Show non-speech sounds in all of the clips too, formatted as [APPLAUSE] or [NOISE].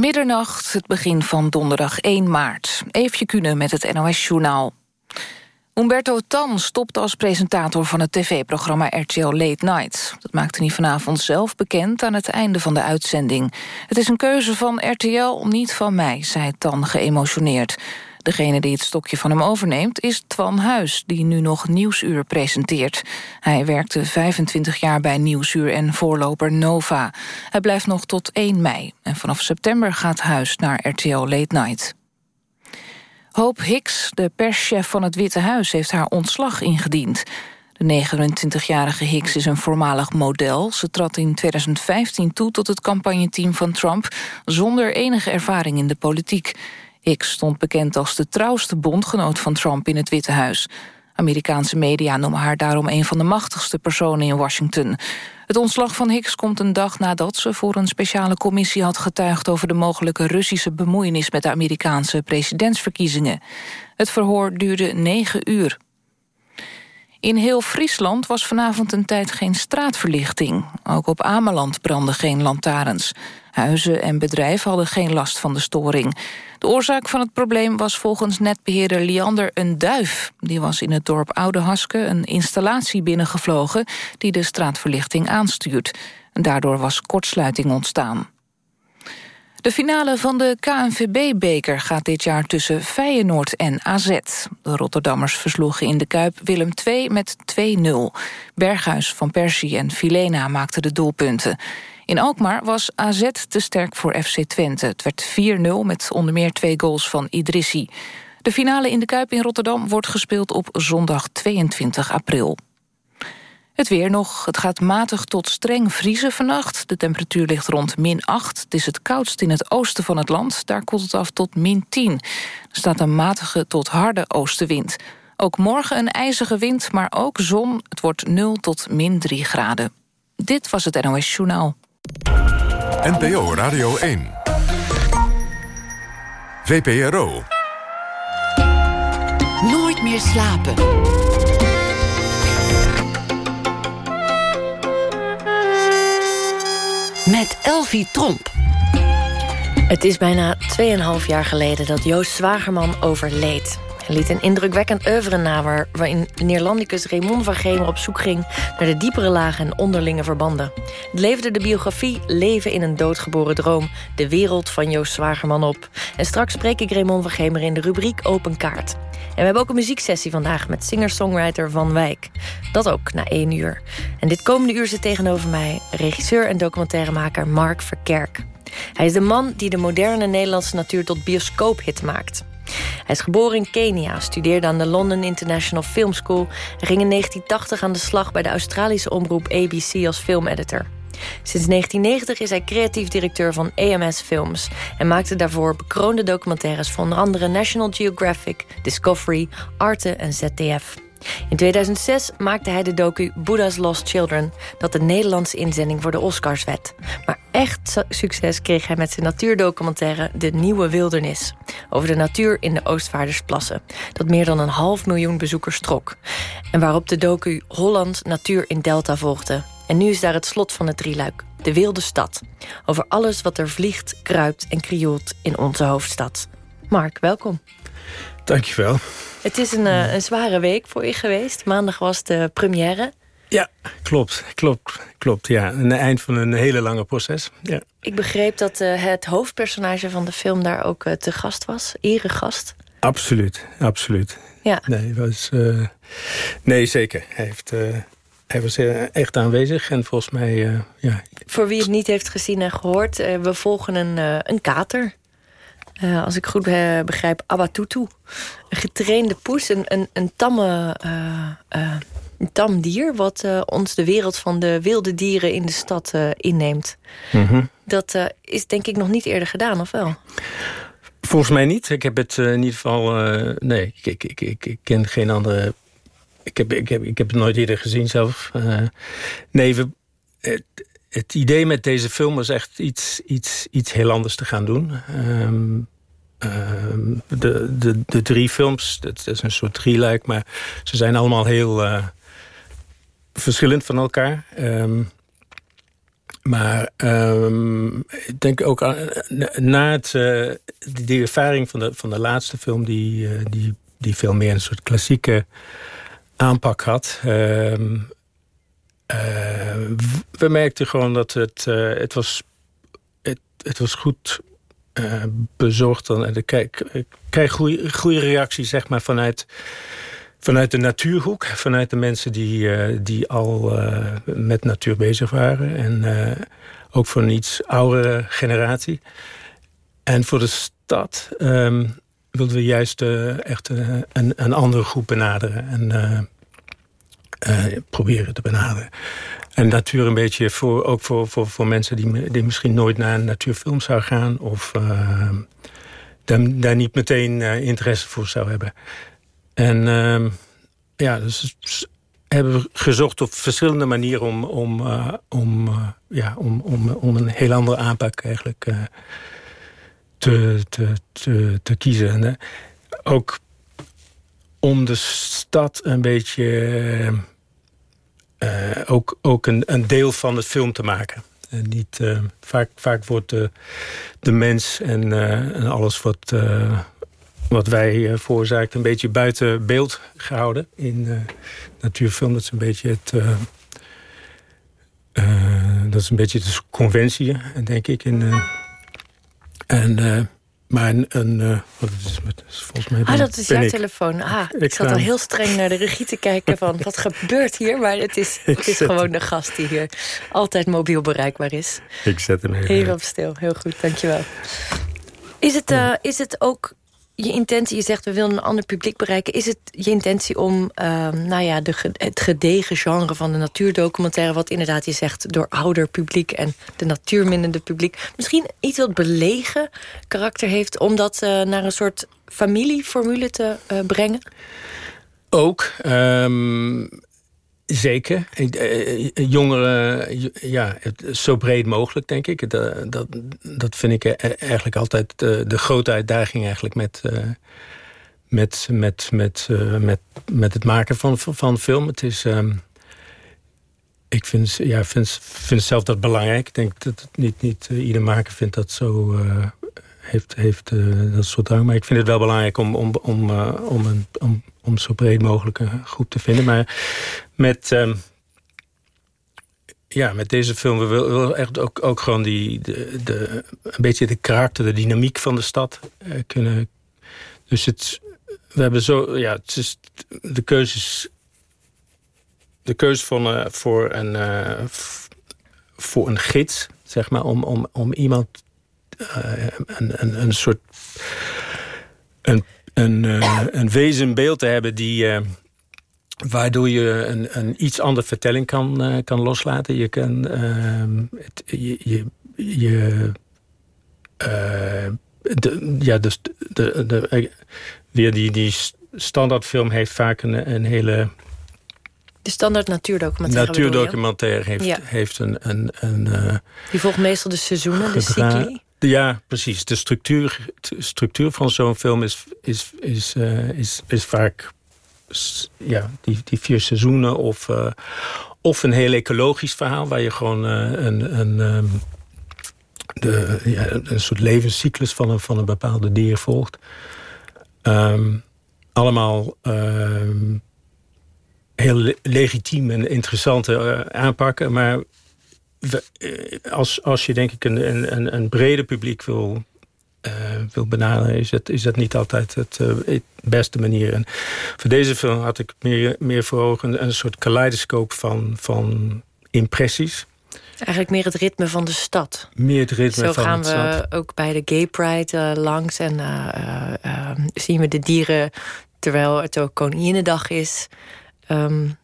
Middernacht, het begin van donderdag 1 maart. Eefje Kunnen met het NOS-journaal. Umberto Tan stopt als presentator van het tv-programma RTL Late Night. Dat maakte hij vanavond zelf bekend aan het einde van de uitzending. Het is een keuze van RTL, niet van mij, zei Tan geëmotioneerd. Degene die het stokje van hem overneemt is Twan Huis... die nu nog Nieuwsuur presenteert. Hij werkte 25 jaar bij Nieuwsuur en voorloper Nova. Hij blijft nog tot 1 mei. En vanaf september gaat Huis naar RTL Late Night. Hope Hicks, de perschef van het Witte Huis... heeft haar ontslag ingediend. De 29-jarige Hicks is een voormalig model. Ze trad in 2015 toe tot het campagneteam van Trump... zonder enige ervaring in de politiek. Hicks stond bekend als de trouwste bondgenoot van Trump in het Witte Huis. Amerikaanse media noemen haar daarom een van de machtigste personen in Washington. Het ontslag van Hicks komt een dag nadat ze voor een speciale commissie had getuigd over de mogelijke Russische bemoeienis met de Amerikaanse presidentsverkiezingen. Het verhoor duurde negen uur. In heel Friesland was vanavond een tijd geen straatverlichting. Ook op Ameland brandden geen lantaarns. Huizen en bedrijven hadden geen last van de storing. De oorzaak van het probleem was volgens netbeheerder Liander een duif. Die was in het dorp Oude Haske een installatie binnengevlogen... die de straatverlichting aanstuurt. daardoor was kortsluiting ontstaan. De finale van de KNVB-beker gaat dit jaar tussen Feyenoord en AZ. De Rotterdammers versloegen in de Kuip Willem II met 2-0. Berghuis, Van Persie en Filena maakten de doelpunten. In Alkmaar was AZ te sterk voor FC Twente. Het werd 4-0 met onder meer twee goals van Idrissi. De finale in de Kuip in Rotterdam wordt gespeeld op zondag 22 april. Het weer nog. Het gaat matig tot streng vriezen vannacht. De temperatuur ligt rond min 8. Het is het koudst in het oosten van het land. Daar koelt het af tot min 10. Er staat een matige tot harde oostenwind. Ook morgen een ijzige wind, maar ook zon. Het wordt 0 tot min 3 graden. Dit was het NOS Journaal. NPO Radio 1. VPRO. Nooit meer slapen. Met Elvie Tromp. Het is bijna 2,5 jaar geleden dat Joost Zwagerman overleed. Liet een indrukwekkend oeuvre na... waarin Neerlandicus Raymond van Gemer op zoek ging... naar de diepere lagen en onderlinge verbanden. Het leverde de biografie Leven in een doodgeboren droom... de wereld van Joost Zwagerman op. En straks spreek ik Raymond van Gemer in de rubriek Open Kaart. En we hebben ook een muzieksessie vandaag met singer-songwriter Van Wijk. Dat ook na één uur. En dit komende uur zit tegenover mij... regisseur en documentairemaker Mark Verkerk. Hij is de man die de moderne Nederlandse natuur tot bioscoophit maakt. Hij is geboren in Kenia, studeerde aan de London International Film School... en ging in 1980 aan de slag bij de Australische omroep ABC als filmeditor. Sinds 1990 is hij creatief directeur van AMS Films... en maakte daarvoor bekroonde documentaires voor onder andere National Geographic, Discovery, Arte en ZDF. In 2006 maakte hij de docu Buddha's Lost Children... dat de Nederlandse inzending voor de Oscars werd. Maar echt succes kreeg hij met zijn natuurdocumentaire De Nieuwe Wildernis. Over de natuur in de Oostvaardersplassen. Dat meer dan een half miljoen bezoekers trok. En waarop de docu Holland Natuur in Delta volgde. En nu is daar het slot van het drieluik. De wilde stad. Over alles wat er vliegt, kruipt en krioelt in onze hoofdstad. Mark, welkom. Dankjewel. Het is een, eh, een zware week voor je geweest. Maandag was de première. Ja, klopt, klopt, klopt. Ja, een eind van een hele lange proces. Ja. Ik begreep dat uh, het hoofdpersonage van de film daar ook uh, te gast was. Eregast. Absoluut, absoluut. Ja. Nee, was, uh, nee zeker. Hij, heeft, hij was echt aanwezig en volgens mij... ja. Voor wie het niet heeft gezien en gehoord... we volgen een, een kater uh, als ik goed begrijp, Abatutu. Een getrainde poes, een, een, een tamme... Uh, een tam dier wat ons de wereld van de wilde dieren in de stad inneemt. Mm -hmm. Dat is denk ik nog niet eerder gedaan, of wel? Volgens mij niet. Ik heb het in ieder geval... nee, ik, ik, ik, ik, ken geen andere... Ik heb, ik, heb, ik heb het nooit eerder gezien zelf. nee, we, het, idee met deze film was echt iets, iets, iets heel anders te gaan doen. Um, um, de, de, de drie films, dat is een soort drieluik... maar ze zijn allemaal heel uh, verschillend van elkaar. Um, maar ehm, ik denk ook aan, na het, uh, die ervaring van de, van de laatste film... die, uh, die, die veel meer een soort klassieke aanpak had... Ehm, we merkten gewoon dat het, uh, het, was, het, het was goed uh, bezorgd. En ik krijg goede, goede reacties zeg maar, vanuit, vanuit de natuurhoek. Vanuit de mensen die, die al met natuur bezig waren. En ook voor een iets oudere generatie. En voor de stad um, wilden we juist echt een, een andere groep benaderen. En proberen te benaderen. En natuur een beetje voor, ook voor, voor, voor mensen die, die misschien nooit naar een natuurfilm zou gaan. Of uh, daar, daar, niet meteen uh, interesse voor zou hebben. En uh, ja, dus hebben we gezocht op verschillende manieren om, om, om, ja, om, om, om een heel andere aanpak eigenlijk te, te, te, te kiezen. En, ook om de stad een beetje uh, ook, ook een, een deel van het film te maken. En niet, uh, vaak, vaak wordt de, de mens en, uh, en alles wat, wat wij veroorzaakt... een beetje buiten beeld gehouden in natuurfilm. Dat is een beetje het... dat is een beetje de conventie, denk ik. In, en maar een... een uh, wat is het, volgens mij ah, dat is jouw telefoon. Ah, ik, ik zat al heel streng naar de regie te kijken van... [LAUGHS] wat gebeurt hier? Maar het is, het is gewoon de gast die hier altijd mobiel bereikbaar is. Ik zet hem even, even op stil. Heel goed, dankjewel. Is het, uh, is het ook je intentie, je zegt we willen een ander publiek bereiken. Is het je intentie om uh, nou ja, de, het gedegen genre van de natuurdocumentaire... wat inderdaad je zegt door ouder publiek en de natuurminnende publiek... misschien iets wat belegen karakter heeft... om dat uh, naar een soort familieformule te uh, brengen? Ook. Um, Zeker. Eh, jongeren, ja, zo breed mogelijk, denk ik. Dat, dat, dat vind ik eigenlijk altijd de, grote uitdaging eigenlijk met, met, met, met, met, met het maken van, van film. Het is... Um, ik vind, ja, vind, vind zelf dat belangrijk. Ik denk dat niet, niet ieder maker vindt dat zo heeft, heeft uh, dat soort drang. Maar ik vind het wel belangrijk om, om, om, uh, om, een, om, om zo breed mogelijk een groep te vinden. Maar met, um, ja, met deze film we willen echt ook, ook gewoon die, de, de, een beetje de karakter, de dynamiek van de stad kunnen. Dus het, we hebben zo, ja, het is de keuzes. De keuze van, voor, een, voor een gids, zeg maar, om, om, om iemand een, een, een soort een, een, uh, een wezenbeeld te hebben die uh, waardoor je een, een iets andere vertelling kan, kan loslaten. Je kan ehm, het, je, je, je de, ja, dus de, de, weer die, die standaardfilm heeft vaak een, een hele de standaard natuurdocumentaire. Natuurdocumentaire heeft, ja. heeft een... een, een Die volgt meestal de seizoenen, de cycli. Ja, precies. De structuur, de structuur van zo'n film is, is, is, uh, is, is vaak ja, die, die vier seizoenen of, uh, of een heel ecologisch verhaal... waar je gewoon uh, een, een, um, de, ja, een soort levenscyclus van een, van een bepaalde dier volgt. Um, allemaal um, heel legitiem en interessante aanpakken... maar eh, als, als je denk ik een, een, een breder publiek wil, uh, wil benaderen... Is dat, is dat niet altijd het, uh, het, beste manier. En voor deze film had ik meer, meer voor ogen... een soort kaleidoscoop van, van impressies... Eigenlijk meer het ritme van de stad. Meer het ritme Zo van de stad. Zo gaan we ook bij de Gay Pride uh, langs. En zien we de dieren terwijl het ook Koninginnedag is. Um,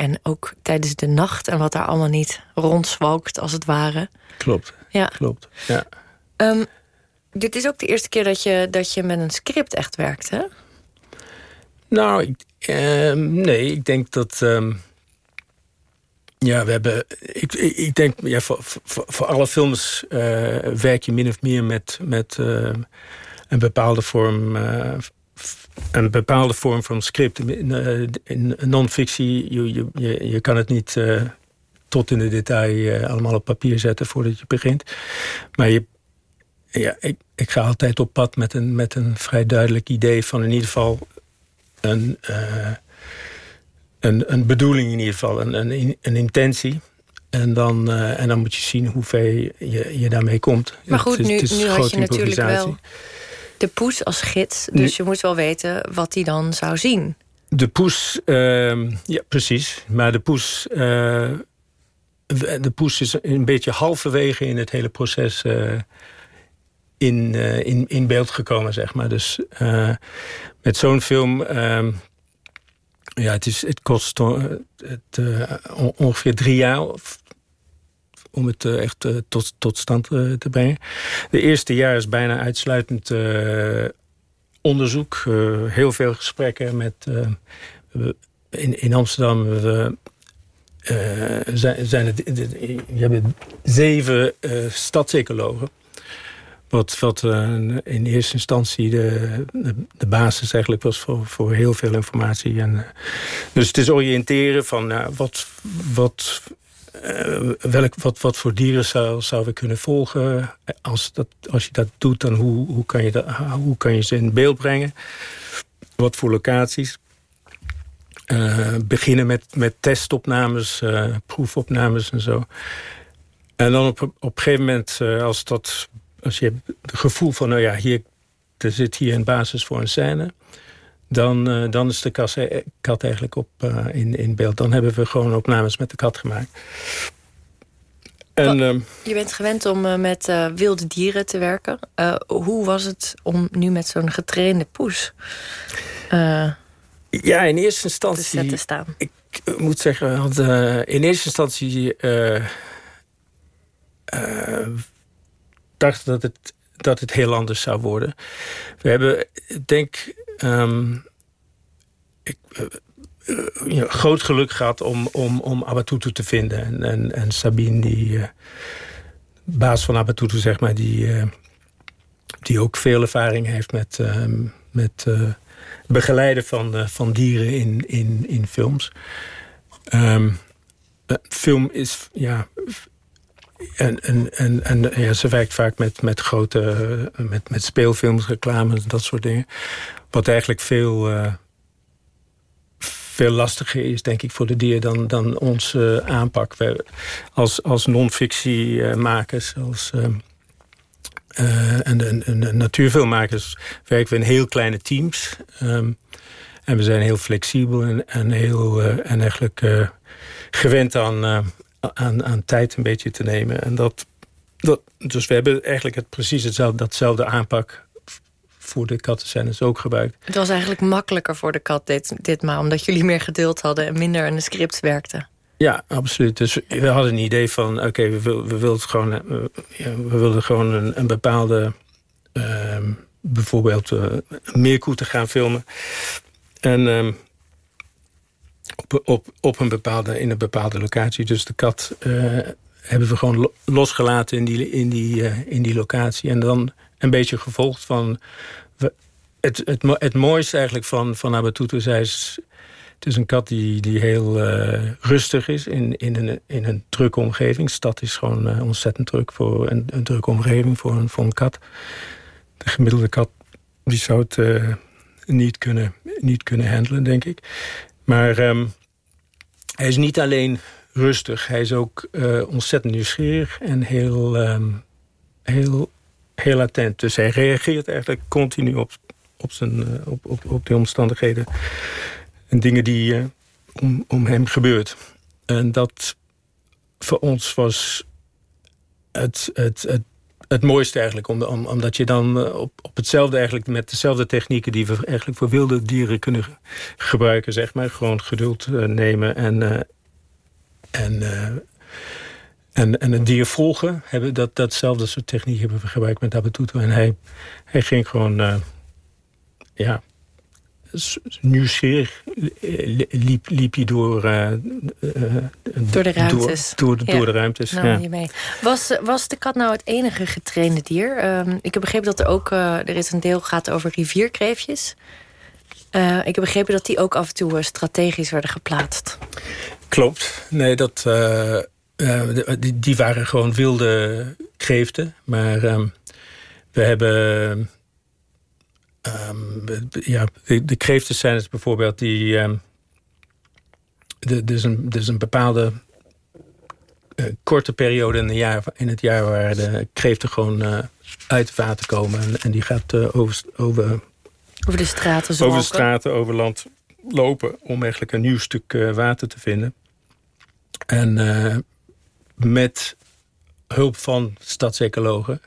en ook tijdens de nacht en wat daar allemaal niet rondzwalkt, als het ware. Klopt, ja. klopt. Ja. Um, dit is ook de eerste keer dat je, dat je met een script echt werkt, hè? Nou, ik, uh, nee, ik denk dat... Um, ja, we hebben... Ik, ik denk, ja, voor, voor, voor alle films uh, werk je min of meer met, met uh, een bepaalde vorm een bepaalde vorm van script. In, in non-fictie, je, je, je kan het niet uh, tot in de detail allemaal op papier zetten voordat je begint. Maar je, ja, ik, ik ga altijd op pad met een, met een vrij duidelijk idee van in ieder geval een, een, een bedoeling in ieder geval, een, een, een intentie. En dan, en dan moet je zien hoe ver je, je daarmee komt. Maar goed, nu, nu had je natuurlijk wel de poes als gids. Dus je moet wel weten wat hij dan zou zien. De poes, uh, ja precies. Maar de poes, uh, de poes is een beetje halverwege in het hele proces uh, in, uh, in, in beeld gekomen, zeg maar. Dus met zo'n film, ehm, ja, het, is, het kost het, ongeveer drie jaar om het echt tot, tot stand te brengen. De eerste jaar is bijna uitsluitend onderzoek, uh, heel veel gesprekken met... Uh, in, in Amsterdam uh, zijn, zijn het, je hebt zeven stadsecologen. Wat, wat in eerste instantie de, de, de, basis eigenlijk was voor, voor heel veel informatie. En, dus het is oriënteren van wat, wat uh, welk, wat, wat voor dieren zou, zouden we kunnen volgen? Als, dat, als je dat doet, dan hoe, hoe, kan je dat, hoe kan je ze in beeld brengen? Wat voor locaties? Uh, beginnen met, met testopnames, uh, proefopnames en zo. En dan op, op een gegeven moment, als, dat, als je het gevoel van... nou ja, hier, er zit hier een basis voor een scène dan, uh, dan is de kat, kat eigenlijk op, uh, in, in beeld. Dan hebben we gewoon opnames met de kat gemaakt. En, uh, je bent gewend om uh, met wilde dieren te werken. hoe was het om nu met zo'n getrainde poes... ja, in eerste instantie... te staan? Ik moet zeggen, want, in eerste instantie... dacht dat het dat het heel anders zou worden. We hebben, denk um, ik, uh, groot geluk gehad om, om, om Abatutu te vinden. En, en, en Sabine, die uh, baas van Abatutu, zeg maar, die, uh, die ook veel ervaring heeft met, ehm, met begeleiden van, van dieren in, in, in films. Um, film is ja, en, en, en, en ja, ze werkt vaak met, met grote met, met speelfilms, reclames, dat soort dingen. Wat eigenlijk veel, uh, veel lastiger is, denk ik, voor de dier dan, dan onze uh, aanpak. We, als als non-fictiemakers, als, uh, en, en, natuurfilmmakers werken we in heel kleine teams. Um, en we zijn heel flexibel en, en, heel, en eigenlijk gewend aan aan, aan tijd een beetje te nemen. En dat, dat, dus we hebben eigenlijk het, precies hetzelfde, datzelfde aanpak voor de kattenscènes ook gebruikt. Het was eigenlijk makkelijker voor de kat dit, ditmaal... omdat jullie meer geduld hadden en minder aan de script werkten. Ja, absoluut. Dus we hadden een idee van... oké, we, wil, we, wilden gewoon, uh, we wilden gewoon een, een bepaalde... Uh, bijvoorbeeld uh, meerkoe te gaan filmen. En ehm, op, op, op een bepaalde, in een bepaalde locatie. Dus de kat uh, hebben we gewoon losgelaten in die, in, die, in die locatie. En dan een beetje gevolgd van... Het, het, het mooiste eigenlijk van, van Abatutu is... Het is een kat die, die heel uh, rustig is in, in, een, in een drukke omgeving. Stad is gewoon ontzettend druk voor een, een drukke omgeving voor een, voor een kat. De gemiddelde kat die zou het niet, kunnen, niet kunnen handelen, denk ik. Maar um, hij is niet alleen rustig. Hij is ook ontzettend nieuwsgierig en heel, um, heel, heel attent. Dus hij reageert eigenlijk continu op, op, zijn, uh, op, op, op de omstandigheden en dingen die uh, om, om hem gebeurt. En dat voor ons was het, het, het het mooiste eigenlijk. Om, om, omdat je dan eh, op, op hetzelfde eigenlijk met dezelfde technieken... die we eigenlijk voor wilde dieren kunnen gebruiken, zeg maar. Gewoon geduld nemen en, en, en, en dier volgen. Hebben, dat, datzelfde soort techniek hebben we gebruikt met Abatuto. En hij, hij ging gewoon... ja, nieuwsgierig liep, liep hij door, uh, door de ruimtes. Door, door, door de ruimtes, nou, ja. mee. Was, was de kat nou het enige getrainde dier? Um, ik heb begrepen dat er ook... Uh, er is een deel gaat over rivierkreefjes. Uh, ik heb begrepen dat die ook af en toe strategisch werden geplaatst. Klopt. Nee, dat... die, die, waren gewoon wilde kreeften. Maar ehm, we hebben... Ehm, ja, de, de kreeften zijn het bijvoorbeeld die... Um, er is een, is een bepaalde uh, korte periode in, jaar, in, het jaar... waar de kreeften gewoon uh, uit het water komen. En, en die gaat uh, over, over, over de straten Over de straten, over land lopen... om eigenlijk een nieuw stuk water te vinden. En met hulp van stadsecologen.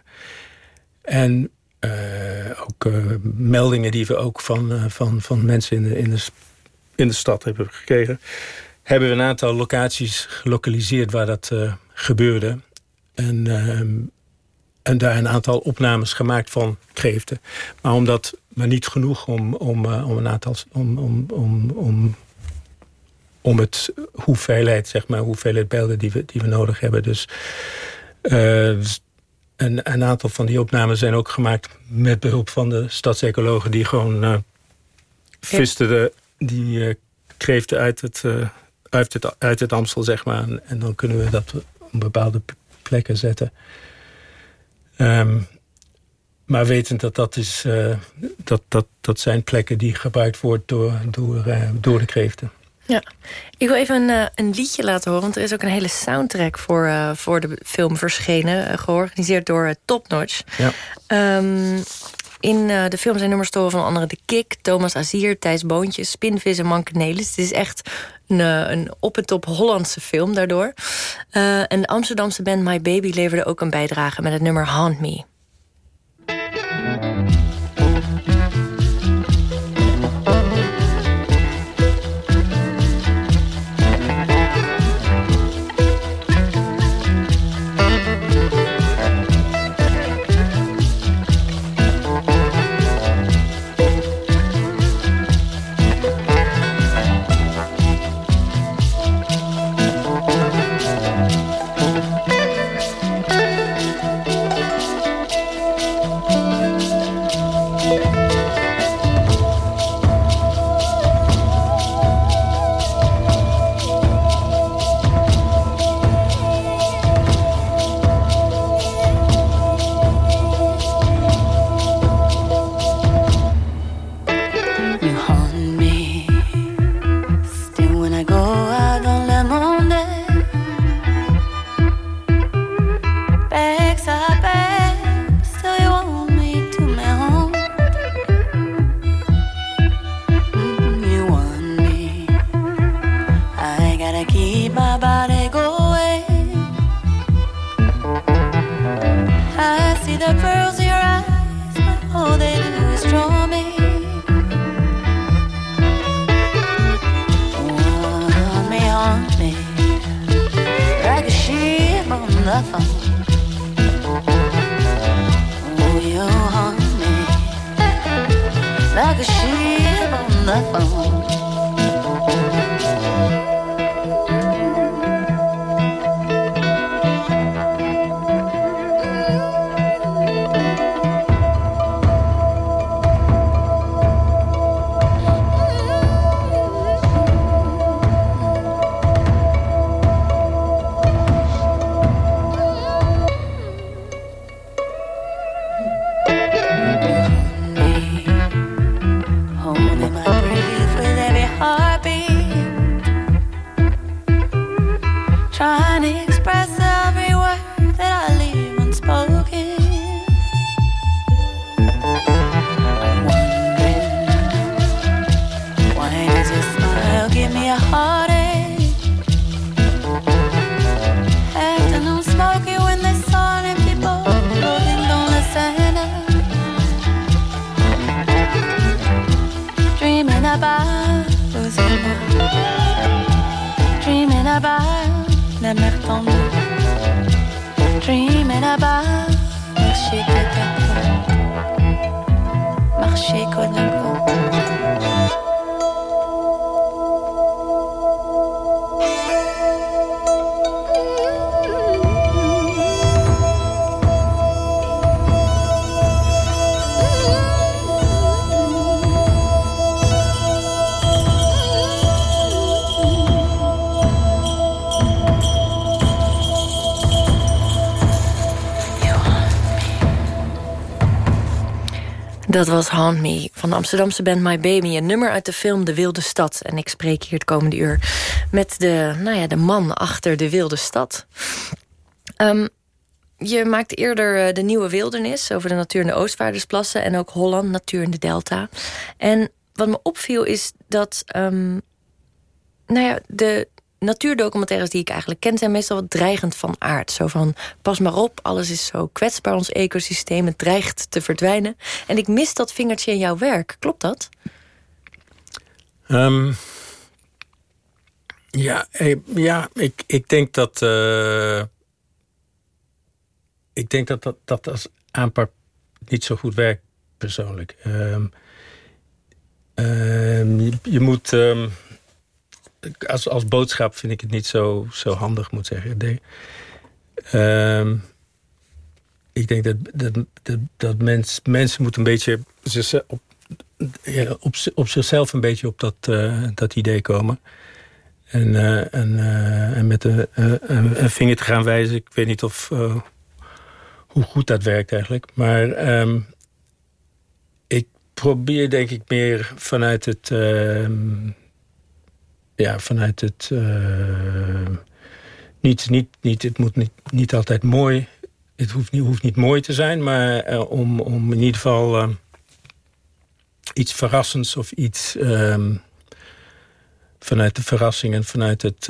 En uh, ook uh, meldingen die we ook van, uh, van, van mensen in de, in, de, in de stad hebben gekregen... hebben we een aantal locaties gelokaliseerd waar dat gebeurde. En, en daar een aantal opnames gemaakt van kreeften. Maar omdat maar niet genoeg om, om, om een aantal... Om, om, om, om om het hoeveelheid, zeg maar, hoeveelheid beelden die we, die we nodig hebben. Dus uh, een, een, aantal van die opnames zijn ook gemaakt met behulp van de stadsecologen die gewoon uh, visten de, die uh, kreeften uit het, uit, het, uit het Amstel, zeg maar. En, en, dan kunnen we dat op bepaalde plekken zetten. Um, maar wetend dat dat, is, dat, dat, dat zijn plekken die gebruikt worden door, door, door de kreeften. Ja, ik wil even een, eh, een, liedje laten horen. Want er is ook een hele soundtrack voor, uh, voor de film verschenen. Uh, georganiseerd door uh, Top Notch. Ja. Um, in de film zijn nummers te horen van andere De Kik, Thomas Azier, Thijs Boontjes, Spinvis en Mankenelis. Het is echt een, een op en top Hollandse film daardoor. en de Amsterdamse band My Baby leverde ook een bijdrage met het nummer Haunt Me. Was Haunt Me van de Amsterdamse band My Baby. Een nummer uit de film De Wilde Stad. En ik spreek hier het komende uur met de, nou ja, de man achter De Wilde Stad. Um, je maakte eerder eh, de Nieuwe Wildernis... over de natuur in de Oostvaardersplassen... en ook Holland, natuur in de Delta. En wat me opviel is dat... Um, nou ja, de natuurdocumentaires die ik eigenlijk ken... zijn meestal wat dreigend van aard. Zo van, pas maar op, alles is zo kwetsbaar, ons ecosysteem. Het dreigt te verdwijnen. En ik mis dat vingertje in jouw werk. Klopt dat? Um, ja, eh, ja ik, ik denk dat... Uh, ik denk dat dat, dat als aanpak niet zo goed werkt, persoonlijk. Um, je, je, moet als, als boodschap vind ik het niet zo, zo handig, moet zeggen. De, ik denk dat, dat, dat, dat mens, mensen moeten een beetje op, op, op zichzelf een beetje op dat, uh, dat idee komen. En, uh, en, uh, en met een, een, vinger te gaan wijzen. Ik weet niet of, hoe goed dat werkt eigenlijk. Maar um, ik probeer denk ik meer vanuit het ehm, ja, vanuit het... Uh, niet, niet, niet, het moet niet, niet altijd mooi... Het hoeft niet, hoeft niet mooi te zijn, maar uh, om, om in ieder geval... Uh, iets verrassends of iets... Um, vanuit de verrassing en vanuit het...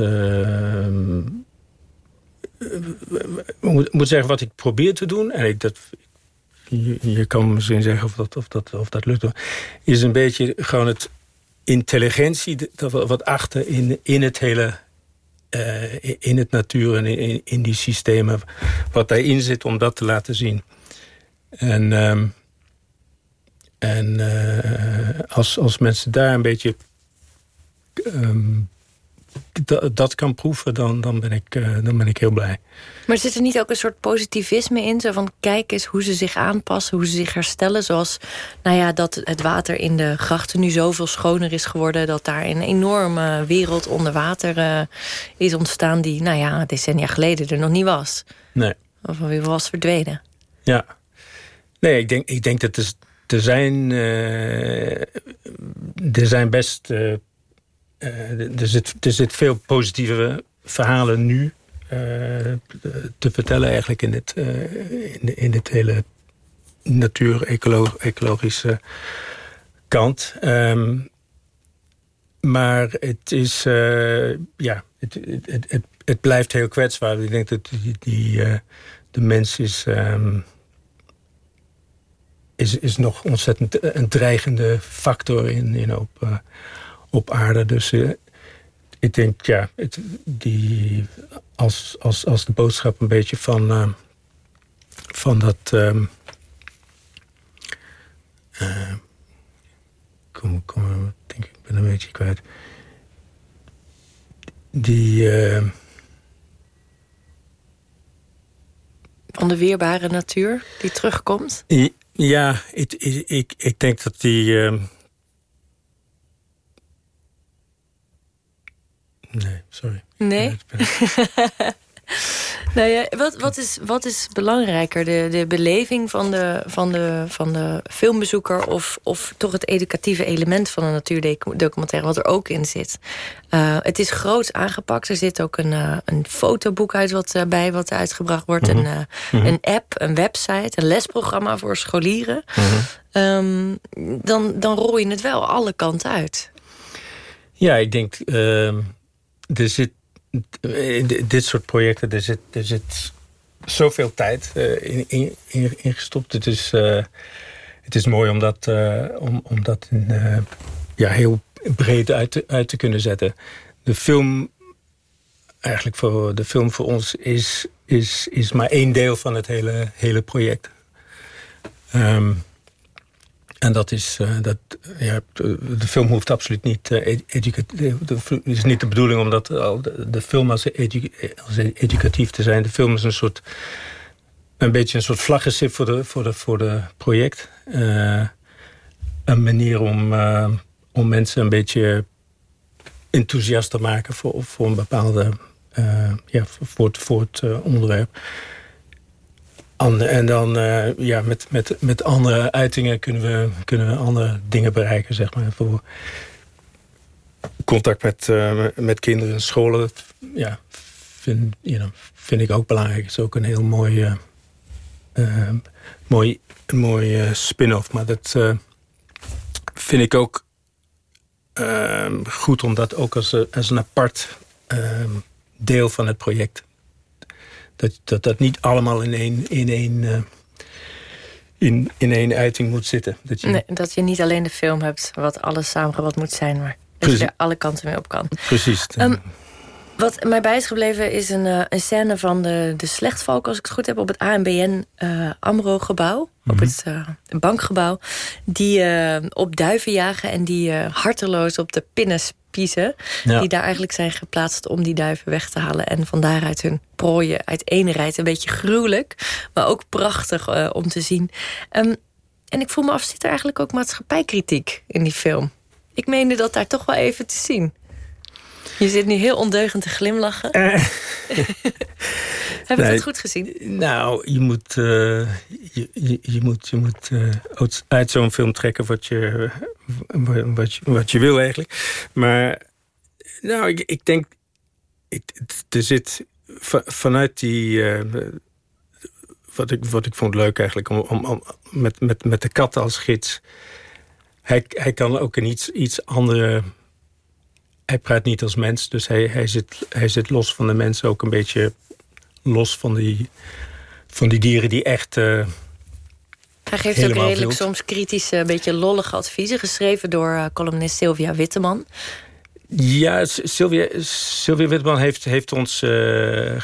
ik moet zeggen wat ik probeer te doen. En ik, dat, je, je kan misschien zeggen of dat, of, dat, of dat lukt. Is een beetje gewoon het intelligentie wat achter in, in het hele... Uh, in het natuur en in, in die systemen... wat daarin zit om dat te laten zien. En, uh, en uh, als, als mensen daar een beetje... Um, dat kan proeven, dan, dan, ben ik, uh, dan ben ik heel blij. Maar zit er niet ook een soort positivisme in? Zo van kijk eens hoe ze zich aanpassen, hoe ze zich herstellen. Zoals nou ja, dat het water in de grachten nu zoveel schoner is geworden. Dat daar een enorme wereld onder water uh, is ontstaan... die nou ja, decennia geleden er nog niet was. Nee. Of weer was verdwenen. Ja. Nee, ik denk, ik denk dat er, er zijn... Uh, er zijn best... Uh, er, zit, er zit veel positieve verhalen nu eh, te vertellen eigenlijk in het, eh, in, in hele natuur-ecologische kant. Um, maar het is, ja, het, het, het, het, blijft heel kwetsbaar. Ik denk dat die, de mens is, um, is, is nog ontzettend een dreigende factor in, in op, op aarde. Dus ik denk, ja, het, die, als, als, als de boodschap een beetje van, uh, van dat... Um, uh, kom, kom, denk ik, ben een beetje kwijt. Die... Van de weerbare natuur die terugkomt? Ja, ik, ik, ik denk dat die... Uh, Nee, sorry. Nee? [LAUGHS] nou ja, wat, wat, is, wat is belangrijker? De, de beleving van de, van, de, van de filmbezoeker... Of, of toch het educatieve element van een natuurdocumentaire... wat er ook in zit? Uh, het is groot aangepakt. Er zit ook een, uh, een fotoboek uit wat, uh, bij wat uitgebracht wordt. Mm -hmm. een, mm -hmm. een app, een website, een lesprogramma voor scholieren. Mm -hmm. um, dan, dan rol je het wel alle kanten uit. Ja, ik denk... Uh er zit dit soort projecten, er zit, er zit zoveel tijd uh, in, in, in, gestopt. Het is, uh, het is mooi om dat, uh, om, om dat ja, heel breed uit te, uit te kunnen zetten. De film, eigenlijk voor de film voor ons, is, is, is maar één deel van het hele, hele project. Um, en dat is, uh, dat, de film hoeft absoluut niet uh, educatief. Het is niet de bedoeling om dat, de, de film als, edu als, educatief te zijn. De film is een soort, een beetje een soort vlaggenschip voor de, voor de, voor de project. Een manier om, om mensen een beetje enthousiast te maken voor, voor een bepaalde, ja, voor voor het onderwerp. En dan ja, met, met, met andere uitingen kunnen we, kunnen we andere dingen bereiken, zeg maar. Voor contact met, met kinderen en scholen, ja, vind, you vind ik ook belangrijk. Het is ook een heel mooi, mooi, mooi spin-off. Maar dat vind ik ook goed om dat ook als, als een apart deel van het project. Dat, dat dat niet allemaal in één, in één, uh, in, in één uiting moet zitten. Dat je, nee, dat je niet alleen de film hebt wat alles samengevat moet zijn, maar dat je er alle kanten mee op kan. Precies. Um, wat mij bij is gebleven is een, uh, een scène van de, de slechtvalk, als ik het goed heb, op het ANBN uh, eh, AMRO-gebouw. Op mhm. het uh, bankgebouw. Die op duiven jagen en die harteloos op de pinnen spiezen. Die daar eigenlijk zijn geplaatst om die duiven weg te halen. En van daaruit hun prooien uiteenrijdt. Een beetje gruwelijk, maar ook prachtig om te zien. Um, en ik voel me af, zit er eigenlijk ook maatschappijkritiek in die film? Ik meende dat daar toch wel even te zien. Je zit nu heel ondeugend te glimlachen. Uh, [LAUGHS] Heb ik het goed gezien? Nou, je moet, uh, je, je, je, moet, je moet uh, uit zo'n film trekken wat je, wat, je, wat je wil eigenlijk. Maar nou, ik, ik denk, ik, er zit vanuit die... wat, ik, wat ik vond leuk eigenlijk, om, om, om, met, met, met de kat als gids... Hij, hij kan ook een iets, iets andere hij praat niet als mens, dus hij, hij, zit, hij zit los van de mensen. Ook een beetje los van die, van die dieren die echt... Uh, hij geeft ook redelijk soms kritische, een beetje lollige adviezen... geschreven door uh, columnist Sylvia Witteman. Ja, Sylvia, Sylvia Witteman heeft, heeft ons uh,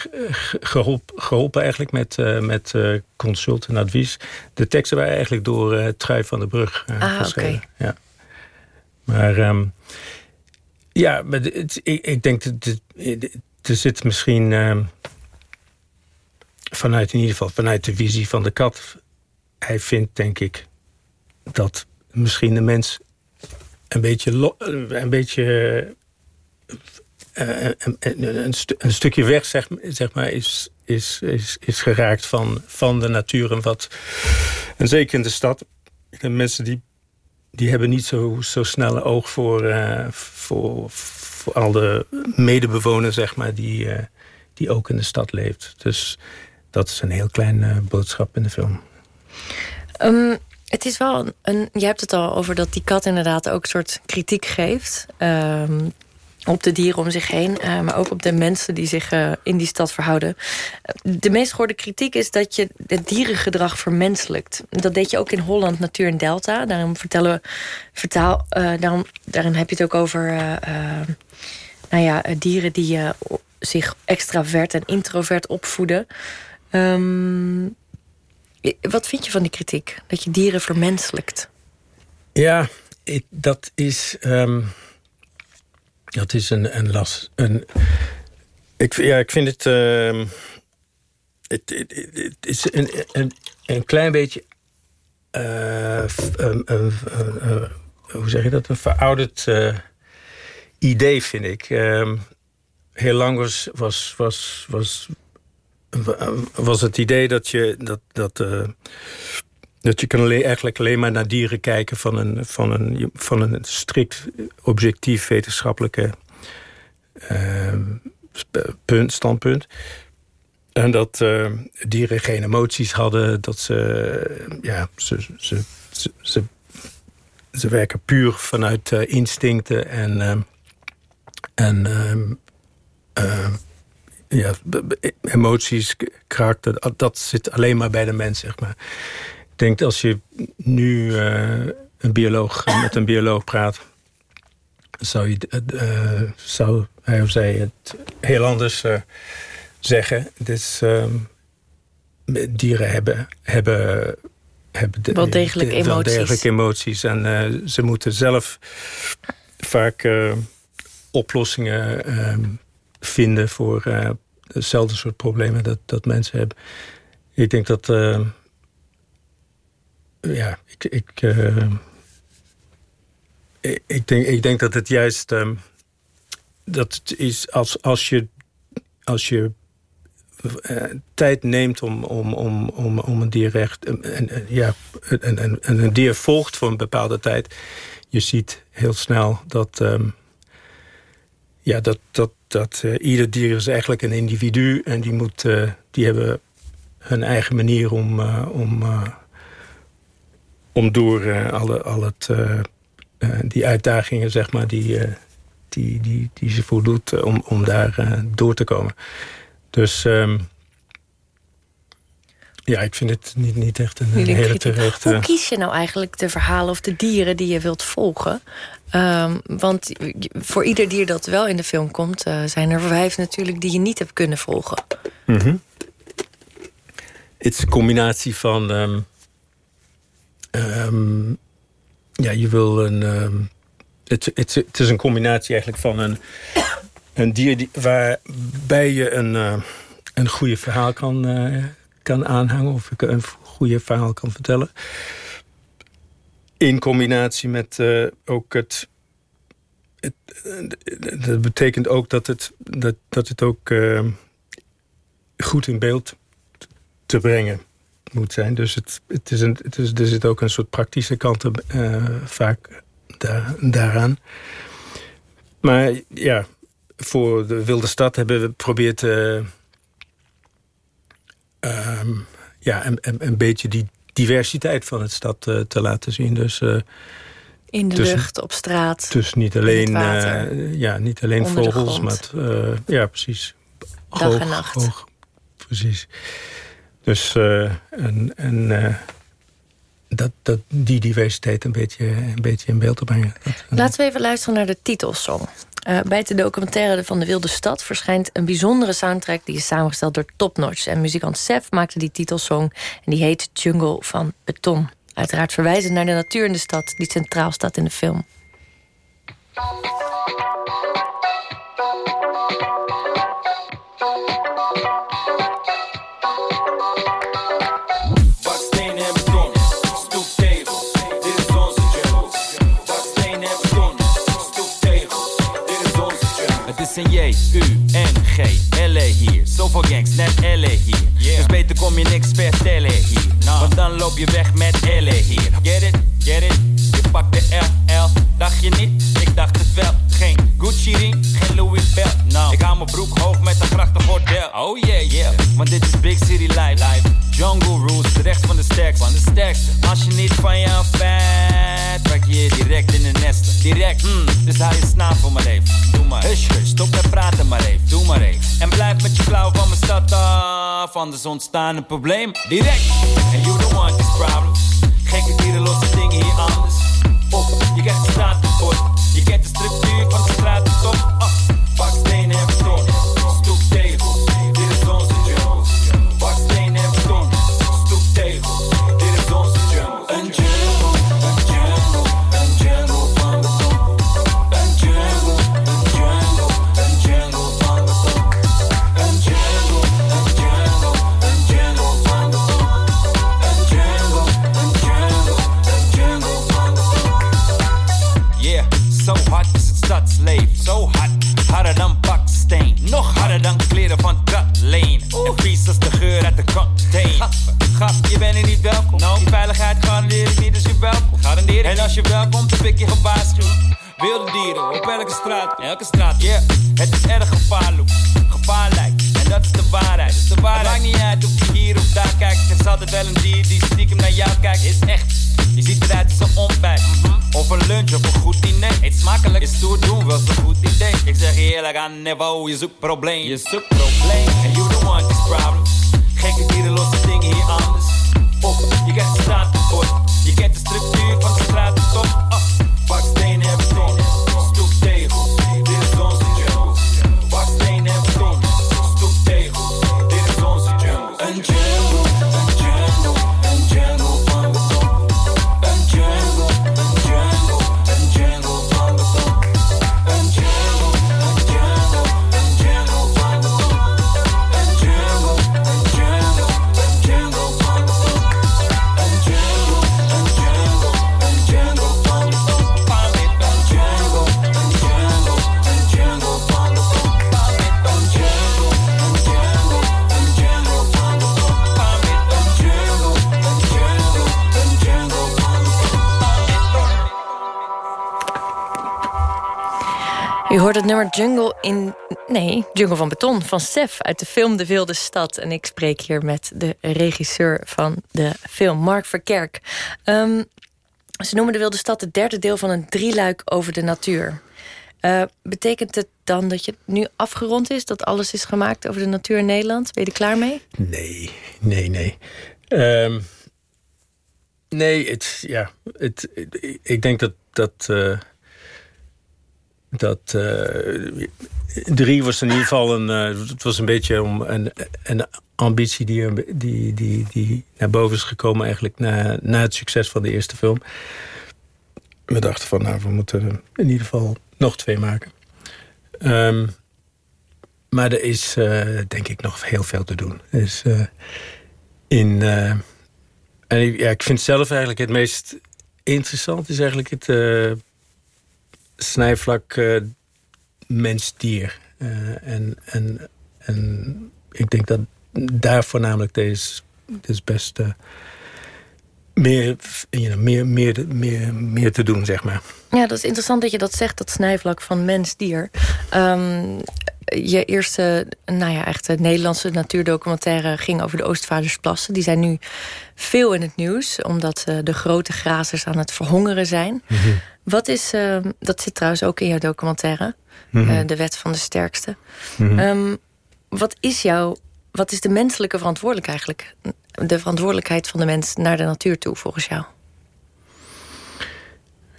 geholpen, geholpen eigenlijk met, uh, met consult en advies. De teksten waren eigenlijk door Trui van de Brug ah, geschreven. Okay. Ja. Maar um, ja, maar ik, ik, denk dat er zit misschien uh, vanuit in ieder geval vanuit de visie van de kat. Hij vindt denk ik dat misschien de mens een beetje, een beetje een, een, een, stukje weg zeg, zeg maar is, is, is, is geraakt van, van de natuur en wat. En zeker in de stad. De mensen die die hebben niet zo, zo snel oog voor, uh, voor, voor al de medebewoners, zeg maar, die, uh, die ook in de stad leeft. Dus dat is een heel kleine uh, boodschap in de film. Um, het is wel een, je hebt het al over dat die kat inderdaad ook een soort kritiek geeft. Um, op de dieren om zich heen, uh, maar ook op de mensen die zich uh, in die stad verhouden. De meest gehoorde kritiek is dat je het dierengedrag vermenselijkt. Dat deed je ook in Holland Natuur en Delta. Daarom vertellen we, vertaal, daarom, daarin heb je het ook over nou ja, dieren die zich extravert en introvert opvoeden. Um, wat vind je van die kritiek? Dat je dieren vermenselijkt? Ja, dat is... Um dat is een, een last. Een, ik, ja, ik vind het... Uh, het, het, het, is een, een, een klein beetje... Uh, hoe zeg je dat? Een verouderd uh, idee, vind ik. Ehm, heel lang was, was, was, was, was het idee dat je... Dat, dat, dat je kan alleen, eigenlijk alleen maar naar dieren kijken van een, van een, van een strikt objectief wetenschappelijke uh, punt, standpunt. En dat uh, dieren geen emoties hadden, dat ze, ja, ze, ze, ze, ze, werken puur vanuit uh, instincten en, uh, en ehm, ja, emoties, karakter, dat zit alleen maar bij de mens, zeg maar denk als je nu uh, een bioloog, met een bioloog praat... zou, je, uh, zou hij of zij het heel anders uh, zeggen. Dus dieren hebben, hebben, hebben de, wel degelijk emoties. Wel degelijk emoties. En ze moeten zelf vaak oplossingen ehm, vinden... voor hetzelfde soort problemen dat, dat mensen hebben. Ik denk dat ja, ik, ik, uh, ik, denk, ik denk dat het juist... Um, dat het is als, als je, als je tijd neemt om, om, om, om, om een dier recht... En, ja, en, en, en een dier volgt voor een bepaalde tijd... je ziet heel snel dat... ehm, ja, dat, dat, dat eh, ieder dier is eigenlijk een individu... en die, moet, eh, die hebben hun eigen manier om, eh, om, eh, om door eh, alle, al het, eh, eh, die uitdagingen, zeg maar, die, eh, die, die, die ze voldoet... om, om daar eh, door te komen. Dus ehm, ja, ik vind het niet, niet echt een, Jullie hele terechte... Hoe kies je nou eigenlijk de verhalen of de dieren die je wilt volgen? Ehm, want voor ieder dier dat wel in de film komt... eh, zijn er vijf natuurlijk die je niet hebt kunnen volgen. Mhm. Het is een combinatie van... ehm, ehm, ja, je wil een... ehm, het, het, het is een combinatie eigenlijk van een, een dier die, waarbij je een, eh, een goede verhaal kan, eh, kan aanhangen... of een goede verhaal kan vertellen. In combinatie met eh, ook het... het dat betekent ook dat het, dat, dat het ook... ehm, goed in beeld te brengen moet zijn. Dus het, het is een, het is, er zit ook een soort praktische kant eh, vaak daar, daaraan. Maar ja, voor de Wilde Stad hebben we geprobeerd... eh, ehm, ja, een, een, een beetje die diversiteit van het stad eh, te laten zien. Dus, In de Tussen- lucht, op straat. dus niet alleen, ja, niet alleen vogels, maar ja, precies. Dag en nacht. hoog, precies. Dus eh, en, en, eh, dat, dat, die diversiteit een beetje, een beetje in beeld te brengen. Eh, Laten we even luisteren naar de titelsong. Bij de documentaire van de Wilde Stad verschijnt een bijzondere soundtrack... die is samengesteld door Topnotch. En muzikant Sef maakte die titelsong en die heet Jungle van Beton. Uiteraard verwijzend naar de natuur in de stad... die centraal staat in de film. Jungle. Het is een J, U, N, G, L, E hier. Zoveel gangs, net L, E hier. Dus beter kom je niks vertellen hier. Want dan loop je weg met L, E hier. Get it, get it, je pakt de L, L. Dacht je niet? Ik dacht het wel. Geen Gucci ring, geen Louis belt. No. Ik hou mijn broek hoog met een grachtig bordel. Oh yeah, yeah. Want dit is Big City Life. life. Jungle rules, rechts van de sterkste. Van de sterkste. Als je niet van je vet, trek je je direct in de nesten. Direct, hmm, dus hou je snavel maar even. Doe maar. Hush, hush, stop met praten maar even. Doe maar even. En blijf met je klauw van mijn stad af. Anders ontstaan een probleem. Direct. And you don't want these problems. Gekke dieren lossen dingen hier anders. Op, je kent de straatbord. Je kent de structuur van de straatentop. Ah, baksteen en dan kleren van Kathleen. En vies als de geur uit de contain. Gast, je bent hier niet welkom. Die veiligheid garandeer ik niet, dus je welkom. Garandeer En als je welkomt, heb ik je gewaarschuwd. Wilde dieren, op elke straat. Elke straat, yeah. Het is erg gevaarlijk. Gevaarlijk. En dat is de waarheid. Dus de waarheid. Het maakt niet uit of je hier of daar kijkt. Er is altijd wel een dier die stiekem naar jou kijkt. Is echt. Je ziet eruit als een ontbijt. mhm. Of een lunch of een goed diner. Eet smakelijk. Is stoer doen wel zo'n goed idee. Ik zeg je eerlijk aan niveau. Je zoekt probleem. Je zoekt probleem. And you don't want these problems. Gekke dieren lossen dingen hier anders. Op, je kent de straatbord. Je kent de structuur van de straatentop. Ah, baksteen hoort het nummer Jungle in... Nee, Jungle van Beton van Sef uit de film De Wilde Stad. En ik spreek hier met de regisseur van de film, Mark Verkerk. Um, ze noemen De Wilde Stad het derde deel van een drieluik over de natuur. Uh, betekent het dan dat je nu afgerond is? Dat alles is gemaakt over de natuur in Nederland? Ben je er klaar mee? Nee, nee, nee. Um, nee, het, ja, het, ik denk dat... dat uh, dat uh, drie was in ieder geval een. Uh, het was een beetje om een, een ambitie die, die, die, die naar boven is gekomen eigenlijk na, na het succes van de eerste film. We dachten van, nou, we moeten in ieder geval nog twee maken. Um, maar er is, uh, denk ik, nog heel veel te doen. Dus in. en ja, ik vind zelf eigenlijk het meest interessant is eigenlijk het snijvlak uh, mens-dier. Uh, en, en, en ik denk dat daar voornamelijk deze, is best meer, you know, meer, meer, meer, meer te doen, zeg maar. Ja, dat is interessant dat je dat zegt, dat snijvlak van mens-dier. Um, je eerste, nou ja, echt Nederlandse natuurdocumentaire ging over de Oostvaardersplassen. Die zijn nu veel in het nieuws, omdat uh, de grote grazers aan het verhongeren zijn. Mm -hmm. Wat is, uh, dat zit trouwens ook in jouw documentaire, mm -hmm. uh, de wet van de sterkste. Mm -hmm. um, wat is jouw, wat is de menselijke verantwoordelijkheid eigenlijk? De verantwoordelijkheid van de mens naar de natuur toe, volgens jou?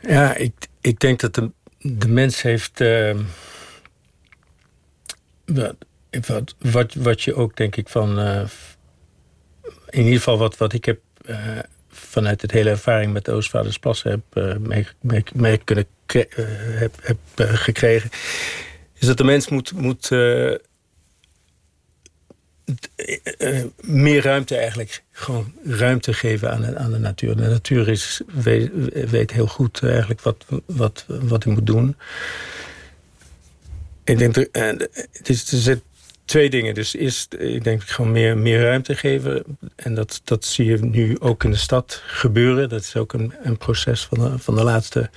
Ja, ik, ik denk dat de, de mens heeft wat, wat, wat, wat je ook denk ik van... Uh, in ieder geval wat, wat ik heb uh, vanuit het hele ervaring met de Oostvaardersplassen heb, mee, mee, mee, kunnen heb, heb gekregen... is dat de mens moet, moet meer ruimte eigenlijk. Gewoon ruimte geven aan de, aan de natuur. De natuur is, weet, weet heel goed eigenlijk wat, wat, wat hij moet doen... Ik denk, er, het is, er zit twee dingen. Dus eerst, ik denk gewoon meer, meer ruimte geven. En dat, dat zie je nu ook in de stad gebeuren. Dat is ook een, een proces van de, van de laatste,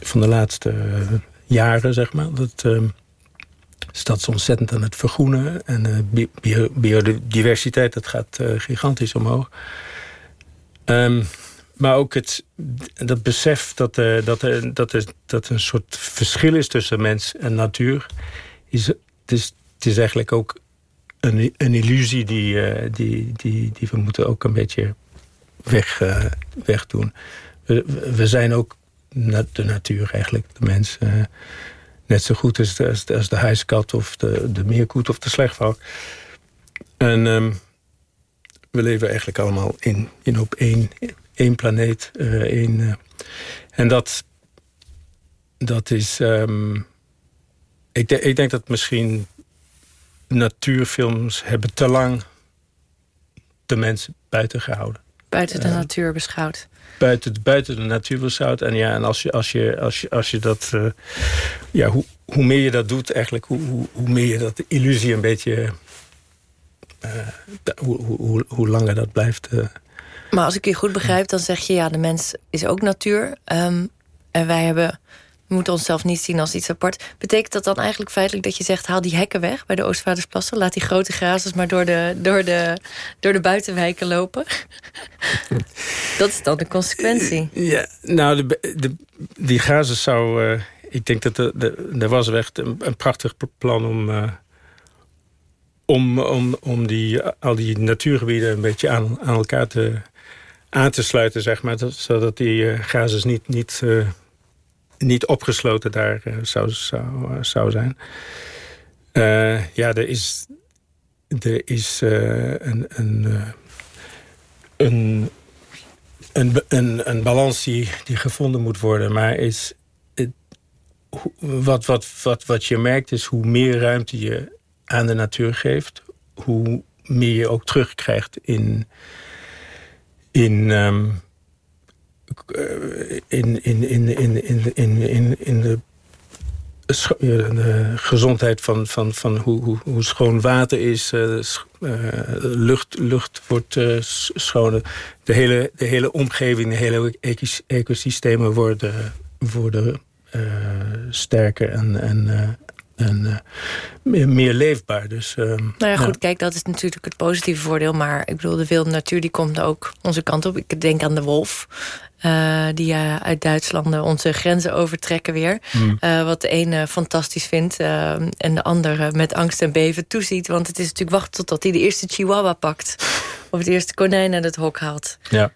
van de laatste jaren, zeg maar. Dat, uh, de stad is ontzettend aan het vergroenen. En uh, bio, biodiversiteit, dat gaat gigantisch omhoog. Um, maar ook het, dat besef dat, uh, dat, er, dat, er, dat een soort verschil is tussen mens en natuur. Is, het, is, het is eigenlijk ook een, een illusie die, uh, die, die, die we moeten ook een beetje weg, wegdoen. We, we zijn ook de natuur eigenlijk, de mens. net zo goed als de, als de, huiskat of de, de meerkoet of de slechtvalk. En um, we leven eigenlijk allemaal in, in op één één planeet. Uh, één, uh, en dat, dat is... Um, ik, de, ik denk dat misschien natuurfilms hebben te lang de mensen buiten gehouden. Buiten de uh, natuur beschouwd. Buiten, buiten de natuur beschouwd. En ja, en als je, als je, als je, als je dat... ja, hoe, hoe meer je dat doet eigenlijk, hoe, hoe, hoe meer je dat illusie een beetje... hoe, hoe, hoe langer dat blijft maar als ik je goed begrijp, dan zeg je... ja, de mens is ook natuur. Um, en wij hebben, moeten onszelf niet zien als iets apart. Betekent dat dan eigenlijk feitelijk dat je zegt... haal die hekken weg bij de Oostvaardersplassen? Laat die grote grazers maar door de, door de, door de buitenwijken lopen? [LAUGHS] dat is dan de consequentie. Ja, nou, de, de, die grazers zou... Uh, ik denk dat er de, was echt een, prachtig plan om... Uh, om, om, om die, al die natuurgebieden een beetje aan, aan elkaar te, aan te sluiten, zeg maar. Dat, zodat die uh, grazers niet, niet, uh, niet opgesloten daar uh, zou, zou, zou zijn. ja, er is, er is een, een, een, een, een, een balans die, die gevonden moet worden. Maar is, wat, wat, wat, wat je merkt is hoe meer ruimte je aan de natuur geeft... hoe meer je ook terugkrijgt in in, um, in, in, in, in, in, in, in, in de, de gezondheid van, van, van hoe, hoe, hoe schoon water is. Uh, lucht, lucht wordt uh, schoner. De hele, de hele omgeving, de hele ecosystemen worden, worden sterker en, en, eh, en eh, meer, meer leefbaar. Dus, ehm, Nou ja, goed, kijk, dat is natuurlijk het positieve voordeel. Maar ik bedoel, de wilde natuur die komt ook onze kant op. Ik denk aan de wolf. eh, die eh, uit Duitsland onze grenzen overtrekken weer. Hmm. Eh, wat de ene fantastisch vindt en de andere met angst en beven toeziet. Want het is natuurlijk wachten totdat hij de eerste chihuahua pakt. Of het eerste konijn uit het hok haalt. Ja.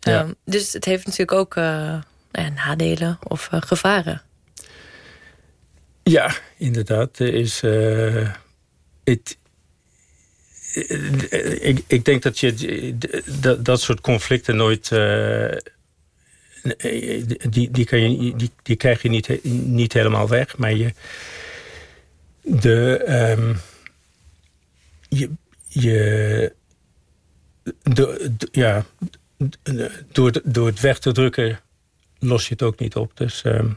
Ja. Ehm, dus het heeft natuurlijk ook ja, nadelen of gevaren. Ja, inderdaad. Er is. eh, het, eh, ik, ik denk dat je dat, dat soort conflicten nooit. eh, die, die, kan je, die, die krijg je niet, niet helemaal weg. Maar je. De. ehm, je. je de, ja, door, door het weg te drukken los je het ook niet op. Dus. ehm,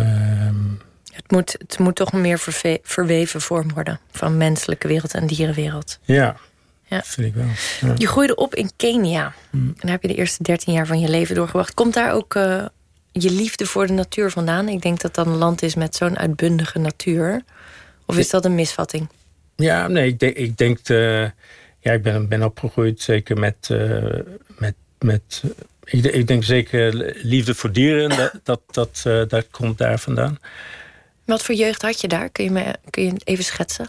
ehm, Het moet, het moet toch een meer verve- verweven vorm worden... van menselijke wereld en dierenwereld. Ja, Ja. vind ik wel. Ja. Je groeide op in Kenia. Mm. En daar heb je de eerste 13 jaar van je leven doorgebracht. Komt daar ook eh, je liefde voor de natuur vandaan? Ik denk dat dat een land is met zo'n uitbundige natuur. Of is dat een misvatting? Ja, nee, ik denk, ik denk eh, ja, ik ben, ben opgegroeid zeker met, eh, met, met ik, ik denk zeker liefde voor dieren, dat, dat, dat, dat komt daar vandaan. Wat voor jeugd had je daar? Kun je, me, kun je even schetsen?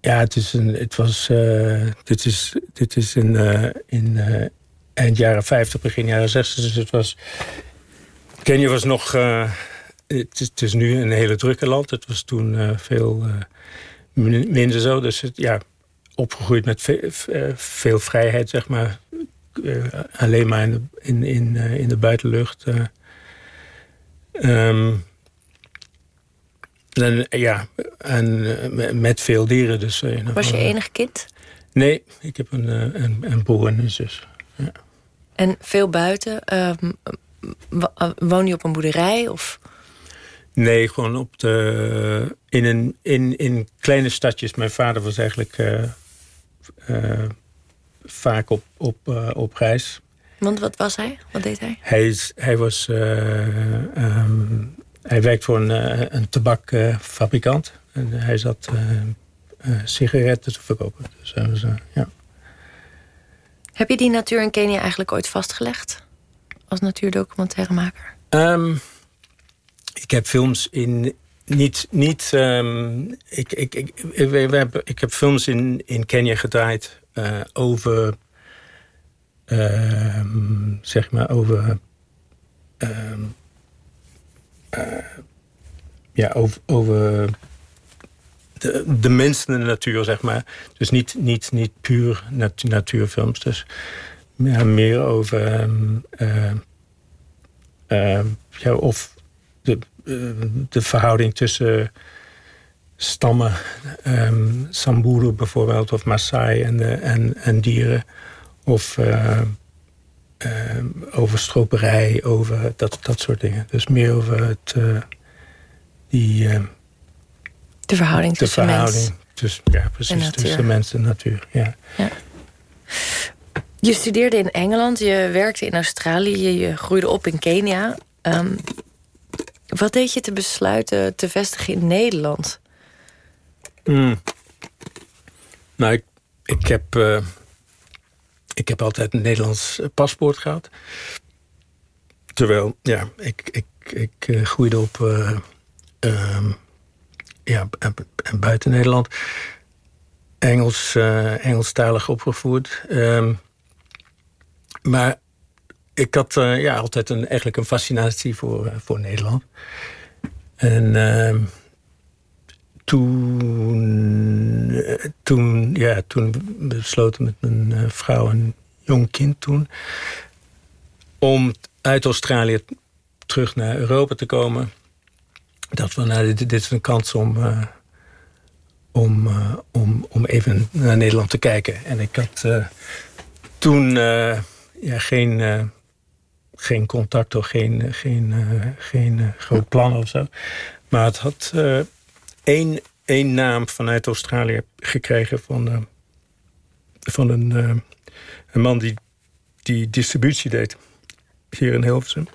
Ja, het, is een, het was, eh, dit is, dit is in, eh, in eind jaren 50, begin jaren 60, dus het was, Kenia was nog, het, is, het is nu een hele drukke land, het was toen veel min- minder zo, dus het, ja, opgegroeid met ve- veel vrijheid, zeg maar. Eh, alleen maar in de, in, in, eh, in de buitenlucht. en, ja, en met- veel dieren. Dus, Was je enig kind? Nee, ik heb een, een, een broer en een zus. En veel buiten? ehm, eh, woon je op een boerderij? Of... Nee, gewoon op de, in, een, in, in kleine stadjes. Mijn vader was eigenlijk vaak op, op, eh, op reis. Want wat was hij? Wat deed hij? Hij, is, hij, was, eh, ehm, hij werkt voor een, eh, een tabakfabrikant. en hij zat sigaretten te verkopen. Dus ja. Heb je die natuur in Kenia eigenlijk ooit vastgelegd? Als natuurdocumentairemaker? Ehm, ik heb films in. Niet. niet ehm, ik, ik, ik, we, we hebben, ik heb films in, in Kenia gedraaid eh, over. ehm, zeg maar over. ehm, eh, ja, over. de, de mensen en de natuur, zeg maar. Dus niet, niet, niet puur natu- natuurfilms. Dus ja, meer over. ehm, eh, Ehm, ja, of de, de verhouding tussen stammen, ehm Samburu bijvoorbeeld, of Maasai en, de, en, en dieren. Of ehm, over stroperij, over dat, dat soort dingen. Dus meer over het, eh, die, ehm, De verhouding de tussen verhouding mens. tussen, ja, precies, tussen mens en natuur. Ja. Je studeerde in Engeland, je werkte in Australië, je groeide op in Kenia. Wat deed je te besluiten te vestigen in Nederland? Mm. Nou, ik, heb, eh, ik heb altijd een Nederlands paspoort gehad. Terwijl, ja, ik, ik, ik eh, groeide op eh, ehm, ja, en, en buiten Nederland. Engels, Engelstalig opgevoerd. Ehm, maar ik had ja, altijd een, eigenlijk een fascinatie voor, voor Nederland. En ehm, toen, eh, toen, ja, toen besloten met mijn eh, vrouw en jong kind toen... om uit Australië terug naar Europa te komen. Dat we, nou, dit, is een kans om, eh, om, om, om even naar Nederland te kijken. En ik had toen ja, geen, geen contact of geen, geen, geen groot plan of zo. Maar het had één naam vanuit Australië gekregen van, eh, van een, eh, een man die, die distributie deed hier in Hilversum.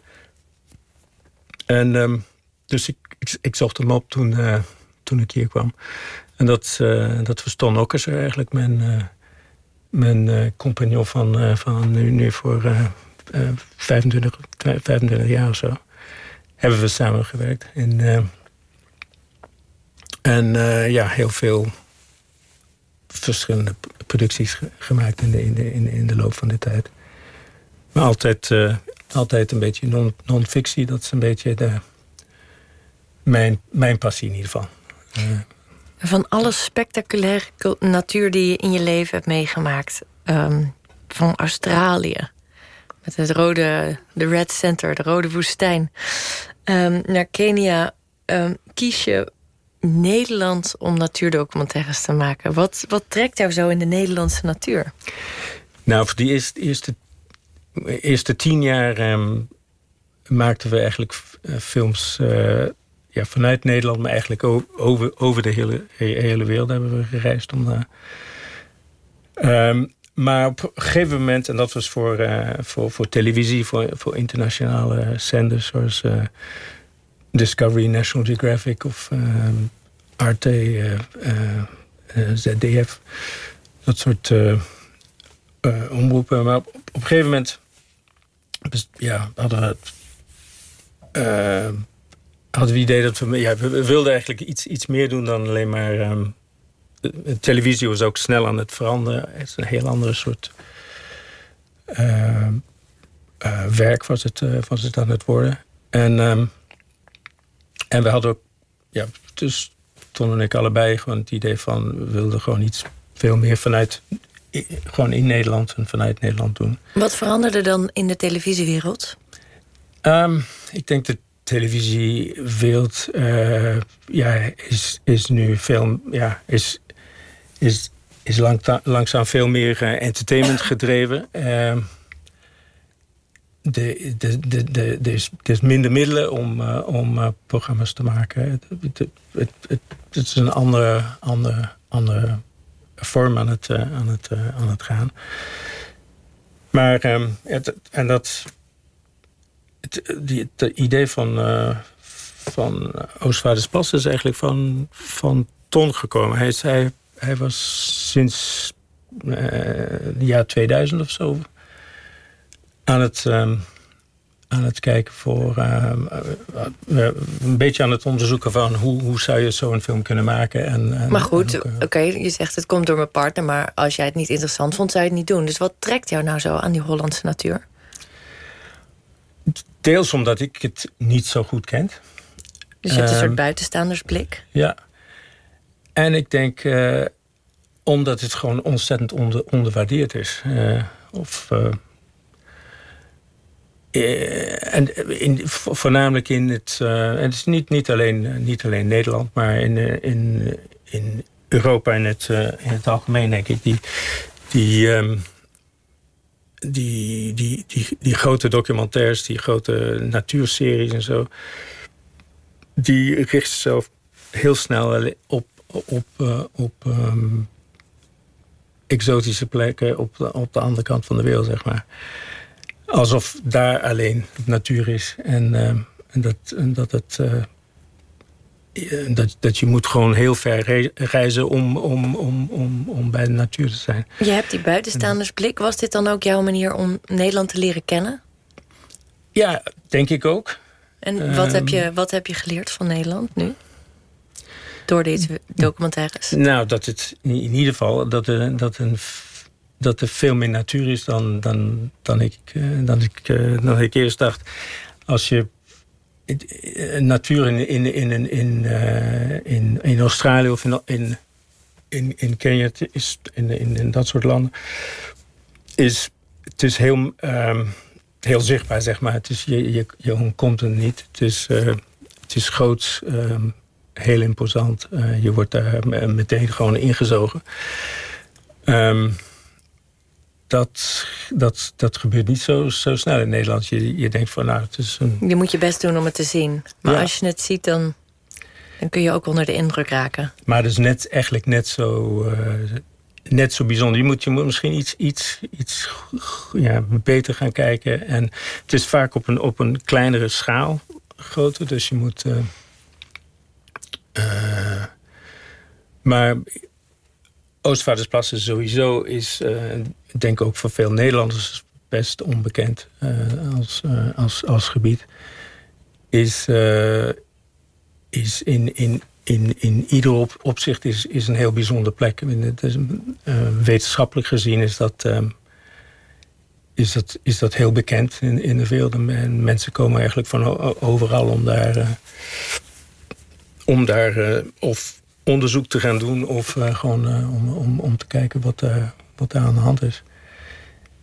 En ehm, dus ik, ik, zocht hem op toen, uh, toen ik hier kwam. En dat, dat was Ton Okkerser eigenlijk, mijn, mijn compagnon van, van nu, nu voor 25, 25 jaar of zo. Hebben we samengewerkt. En, en ja, heel veel verschillende producties gemaakt in de, in de, in de loop van de tijd. Maar altijd, altijd een beetje non-fictie. dat is een beetje de, mijn, mijn passie in ieder geval. Uh. Van alle spectaculaire natuur die je in je leven hebt meegemaakt... Um, van Australië, met het rode, de Red Center, de rode woestijn... Um, naar Kenia, um, kies je Nederland om natuurdocumentaires te maken. Wat, wat trekt jou zo in de Nederlandse natuur? Nou, voor die eerste, eerste, eerste tien jaar maakten we eigenlijk uh, films... Uh, ja, vanuit Nederland, maar eigenlijk over, over de hele, hele wereld hebben we gereisd. Om daar. Um, maar op een gegeven moment, en dat was voor, voor, voor televisie, voor, voor internationale zenders zoals Discovery, National Geographic of um, Arte, uh, ZDF, dat soort omroepen. Maar op, op, een gegeven moment ja, hadden we het hadden we het idee dat we... Ja, we wilden eigenlijk iets, iets meer doen dan alleen maar... De televisie was ook snel aan het veranderen. Het is een heel andere soort uh, werk was het, was het aan het worden. En, um, en we hadden ook... Ja, dus Ton en ik allebei gewoon het idee van... we wilden gewoon iets veel meer vanuit... gewoon in Nederland en vanuit Nederland doen. Wat veranderde dan in de televisiewereld? Um, ik denk dat televisiewereld uh, ja, is, is nu veel, ja, is, is, is lang, langzaam veel meer uh, entertainment gedreven. Uh, de, de, de, de, er, is, er minder middelen om, uh, om programma's te maken. Het, het, het, het, is een andere, andere, andere vorm aan het, aan het, aan het gaan. Maar, um, en dat het, die, het idee van, van Oostvaardersplass is eigenlijk van, van Ton gekomen. Hij, hij, hij was sinds het jaar 2000 of zo aan het, um, aan het kijken voor... Uh, een beetje aan het onderzoeken van hoe, hoe zou je zo'n film kunnen maken. En, en maar goed, oké, je zegt het komt door mijn partner... maar als jij het niet interessant vond, zou je het niet doen. Dus wat trekt jou nou zo aan die Hollandse natuur? Deels omdat ik het niet zo goed ken. Dus je hebt een soort buitenstaandersblik? Ja. En ik denk uh, omdat het gewoon ontzettend onder, onderwaardeerd is. Uh, of... Uh, en in, voornamelijk in het... en het is niet, niet, alleen, niet alleen Nederland, maar in, in, in Europa in het, in het algemeen, denk ik. Die, die, um, die, die, die, die grote documentaires, die grote natuurseries en zo... die richten zichzelf heel snel op, op, op um, exotische plekken op de, op de andere kant van de wereld, zeg maar. Alsof daar alleen natuur is en, uh, en, dat, en dat het... Uh, dat, dat je moet gewoon heel ver reizen om, om, om, om, om bij de natuur te zijn. Je hebt die buitenstaandersblik. Was dit dan ook jouw manier om Nederland te leren kennen? Ja, denk ik ook. En wat, heb, je, wat heb je geleerd van Nederland nu? Door deze documentaires? Nou, dat het in ieder geval dat er, dat een, dat er veel meer natuur is dan, dan, dan, ik, dan, ik, dan ik eerst dacht. Als je natuur in, in, in, in, uh, in, in Australië of in, in, in, in Kenia, is, in, in, in dat soort landen, is, het is heel, um, heel zichtbaar, zeg maar. Het is, je, je, je ontkomt er niet. Het is, het is groot, um, heel imposant. Je wordt daar meteen gewoon ingezogen. Um, dat, dat, dat gebeurt niet zo, zo snel in Nederland. Je, je denkt van, nou, het is een... Je moet je best doen om het te zien. Maar als je het ziet, dan, dan kun je ook onder de indruk raken. Maar het is net, eigenlijk net zo, uh, net zo bijzonder. Je moet, je moet misschien iets, iets, iets ja, beter gaan kijken. En het is vaak op een, op een kleinere schaal. groter, dus je moet... eh, eh, maar Oostvaardersplassen sowieso is, eh, ik denk ook voor veel Nederlanders best onbekend eh, als, eh, als, als gebied. Is, is in, in, in, in ieder op, opzicht is, is een heel bijzondere plek. Is, wetenschappelijk gezien is dat, is dat, is dat heel bekend in, in de wereld. En mensen komen eigenlijk van overal om daar, om daar of onderzoek te gaan doen... of eh, gewoon eh, om, om, om te kijken wat, daar wat daar aan de hand is.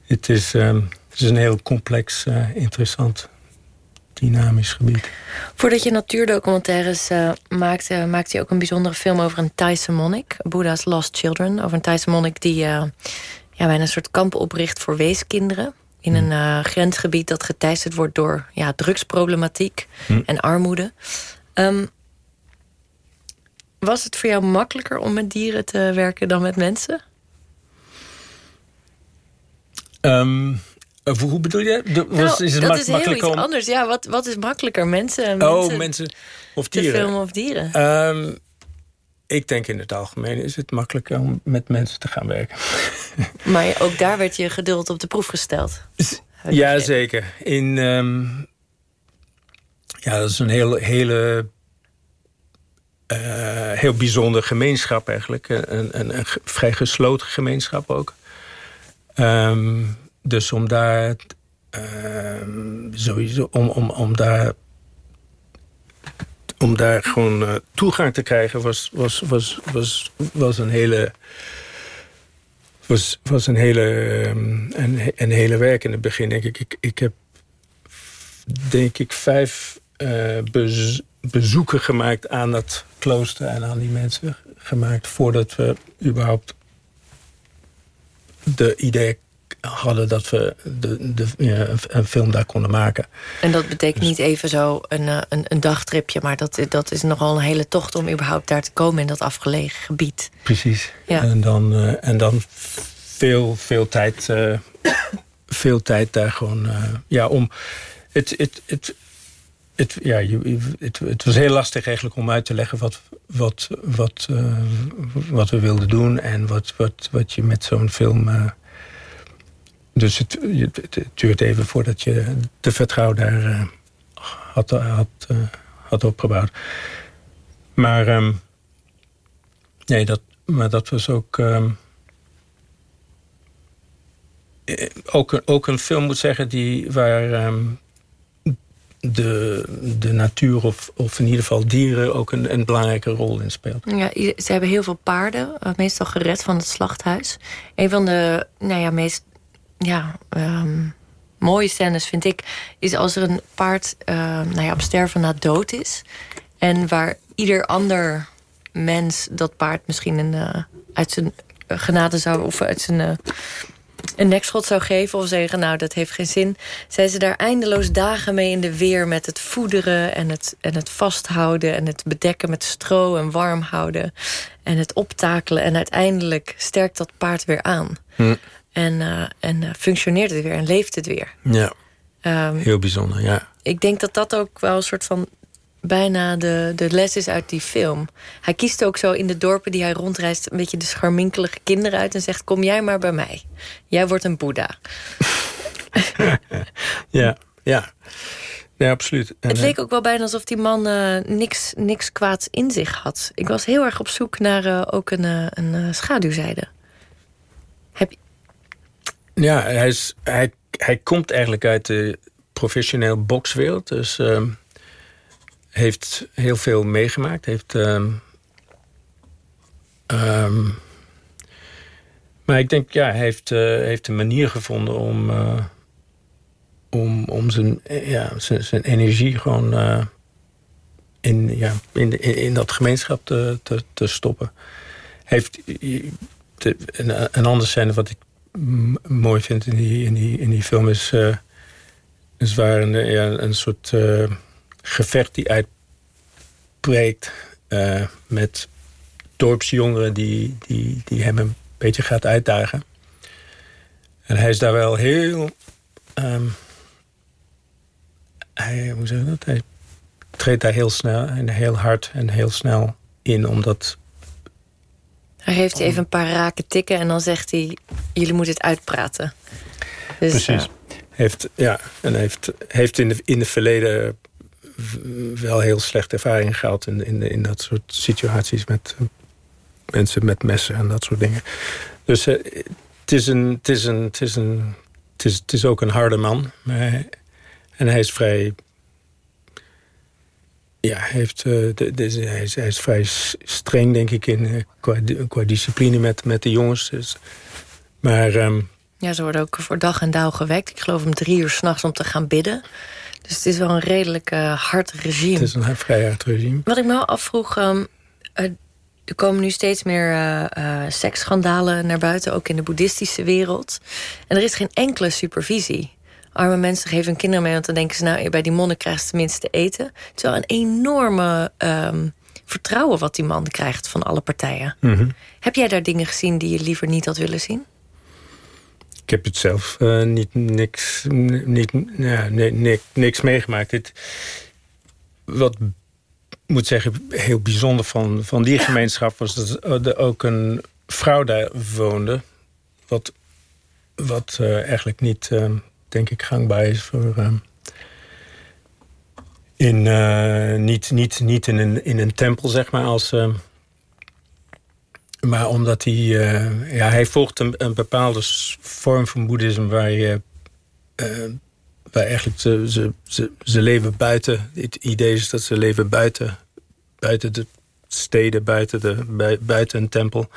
Het is, ehm, het is een heel complex, eh, interessant, dynamisch gebied. Voordat je natuurdocumentaires eh, maakte, maakte je ook een bijzondere film over een Thaise monnik. Buddha's Lost Children. Over een Thaise monnik die eh, ja, bijna een soort kamp opricht voor weeskinderen. In een eh, grensgebied dat geteisterd wordt door ja, drugsproblematiek Hm. en armoede. Ehm, was het voor jou makkelijker om met dieren te werken dan met mensen? Ehm, eh, hoe bedoel je? De, was, Nou, is het dat mak- is heel iets om... anders. Ja, wat, wat is makkelijker? Mensen, en Oh, mensen mensen of te dieren? filmen of dieren? Ehm, ik denk in het algemeen is het makkelijker om met mensen te gaan werken. [LAUGHS] Maar ook daar werd je geduld op de proef gesteld. Ja, zeker. In, ehm, ja, dat is een heel, hele, eh, heel bijzonder gemeenschap eigenlijk. Een, een, een vrij gesloten gemeenschap ook. Ehm, dus om daar ehm, sowieso om, om, om daar om daar gewoon eh, toegang te krijgen was, was, was, was, was een hele was, was een hele, ehm, een, een hele werk in het begin. Denk ik. Ik, ik heb denk ik vijf eh, bez- bezoeken gemaakt aan dat klooster en aan die mensen gemaakt voordat we überhaupt de idee hadden dat we de, de, ja, een film daar konden maken. En dat betekent niet even zo een, eh, een, een dagtripje... maar dat, dat is nogal een hele tocht om überhaupt daar te komen... in dat afgelegen gebied. Precies. Ja. En dan, eh, en dan veel, veel tijd, eh, [COUGHS] veel tijd daar gewoon, ja, om. Het, het, het, het, ja, het, het was heel lastig eigenlijk om uit te leggen wat, wat, wat, eh, wat we wilden doen en wat, wat, wat je met zo'n film. eh, dus het, het, duurt even voordat je de vertrouwen daar eh, had, had, had opgebouwd. Maar, ehm, nee, dat, maar dat was ook. eh, ook, ook een film moet zeggen die, waar ehm, de, de natuur of, of in ieder geval dieren ook een, een belangrijke rol in speelt. Ja, ze hebben heel veel paarden, eh, meestal gered van het slachthuis. Een van de nou ja, meest ja, ehm, mooie scènes vind ik... is als er een paard eh, nou ja, op sterven na dood is... en waar ieder ander mens dat paard misschien een, eh, uit zijn genade zou... of uit zijn eh, een nekschot zou geven of zeggen... nou, dat heeft geen zin... zijn ze daar eindeloos dagen mee in de weer... met het voederen en het, en het vasthouden... en het bedekken met stro en warm houden... en het optakelen. En uiteindelijk sterkt dat paard weer aan. Hm. En, eh, en eh, functioneert het weer en leeft het weer. Ja, Ehm, heel bijzonder, ja. ik denk dat dat ook wel een soort van bijna de, de les is uit die film. Hij kiest ook zo in de dorpen die hij rondreist... een beetje de scharminkelige kinderen uit en zegt... kom jij maar bij mij. Jij wordt een boeddha. [LAUGHS] Ja, ja. Ja, absoluut. En, Het eh, leek ook wel bijna alsof die man eh, niks, niks kwaads in zich had. Ik was heel erg op zoek naar eh, ook een, eh, een eh, schaduwzijde. Heb. Ja, hij, is, hij, hij komt eigenlijk uit de professioneel bokswereld. Dus ehm, heeft heel veel meegemaakt. Heeft, ehm, ehm, maar ik denk, ja, hij heeft, eh, heeft een manier gevonden om, eh, om, om zijn, eh, ja, zijn, zijn energie gewoon eh, in, ja, in, de- in, dat gemeenschap te, te, te stoppen. Heeft een, een andere scène wat ik mooi vind in die, in die, in die film is, is waar een, ja, een soort gevecht die uitbreekt eh, met dorpsjongeren die, die, die hem een beetje gaat uitdagen. En hij is daar wel heel. ehm, hij, hoe zeg je dat? Hij, treedt daar heel snel en heel hard en heel snel in. Omdat Hij geeft je even een paar rake tikken en dan zegt hij... jullie moeten het uitpraten. Dus, Precies. Heeft, ja, en heeft, heeft in, de, in het verleden wel heel slechte ervaring gehad... in, in, in dat soort situaties met eh, mensen met messen en dat soort dingen. Dus eh, het, is een, het, is een, het, is een, het, is, het is ook een harde man. En hij is vrij... Ja, hij, heeft, eh, de, de- hij, is, vrij streng, denk ik, in, qua, qua discipline met, met de jongens. Dus, maar... ehm, ja, ze worden ook voor dag en dauw gewekt. Ik geloof om drie uur s'nachts om te gaan bidden. Dus het is wel een redelijk eh, hard regime. Het is een vrij hard regime. Wat ik me wel afvroeg... ehm, eh, er komen nu steeds meer eh, seksschandalen naar buiten, ook in de boeddhistische wereld. En er is geen enkele supervisie. Arme mensen geven hun kinderen mee, want dan denken ze... nou, bij die monnik krijgt ze tenminste te eten. Het is wel een enorme ehm, vertrouwen wat die man krijgt van alle partijen. Mhm. Heb jij daar dingen gezien die je liever niet had willen zien? Ik heb het zelf eh, niet, niks, niet, nee, ni- niks meegemaakt. Het, wat moet zeggen, heel bijzonder van, van die gemeenschap was dat er ook een vrouw daar woonde. Wat, wat eh, eigenlijk niet, eh, denk ik, gangbaar is voor. in, niet niet, niet in, een, in een tempel, zeg maar, als. Maar omdat hij... eh, ja, hij volgt een, bepaalde vorm van boeddhisme... waar je... eh, waar eigenlijk ze, ze, ze, leven buiten... Het idee is dat ze leven buiten... buiten de steden, buiten, de, bui- buiten een tempel.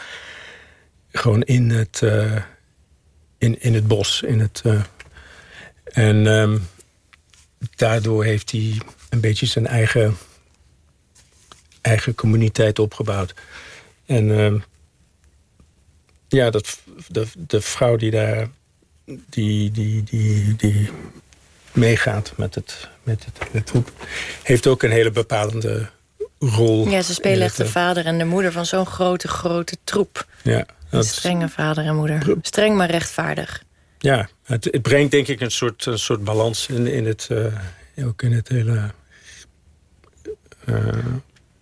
Gewoon in het... eh, in, in het bos. In het, en ehm, daardoor heeft hij een beetje zijn eigen... eigen communiteit opgebouwd. En ehm, ja, dat, de, de vrouw die daar die, die, die, die meegaat met het, met het, met troep, heeft ook een hele bepalende rol. Ja, ze spelen echt de het, vader en de moeder van zo'n grote, grote troep. eh, Ja, Een dat is- strenge vader en moeder. Streng maar rechtvaardig. ja het, het brengt denk ik een soort, een soort balans in, in het, eh, ook in het hele, eh,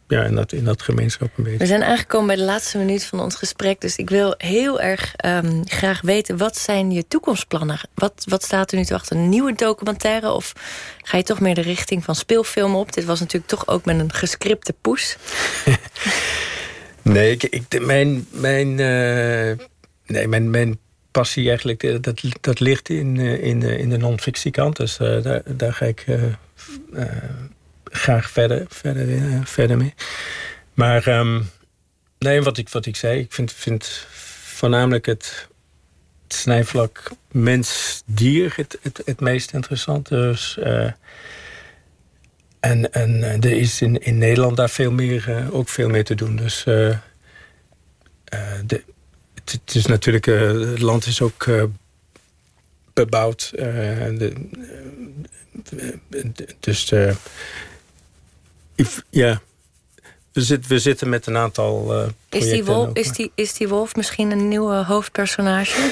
ja, in dat, in dat gemeenschap een beetje. We zijn aangekomen bij de laatste minuut van ons gesprek. Dus ik wil heel erg ehm, graag weten, wat zijn je toekomstplannen? Wat, wat staat er nu te wachten? Een nieuwe documentaire? Of ga je toch meer de richting van speelfilm op? Dit was natuurlijk toch ook met een gescripte poes. [LAUGHS] Nee, ik, ik, mijn, mijn, eh, nee, mijn, mijn passie eigenlijk, eh, dat, dat ligt in, eh, in, de, in de non-fictiekant. Dus eh, daar, daar ga ik graag verder, verder, eh, verder mee. Maar ehm, nee, wat ik, wat ik zei, ik vind, vind voornamelijk het, snijvlak mens-dier het, het, het meest interessant. Dus... eh, en, en eh, er is in, in Nederland daar veel meer, ook veel meer te doen. Dus de, het, is natuurlijk, het land is ook bebouwd. dus ja, we, zit, we zitten met een aantal eh Is die, wolf, ook, is, die, is die wolf misschien een nieuwe hoofdpersonage? [LAUGHS]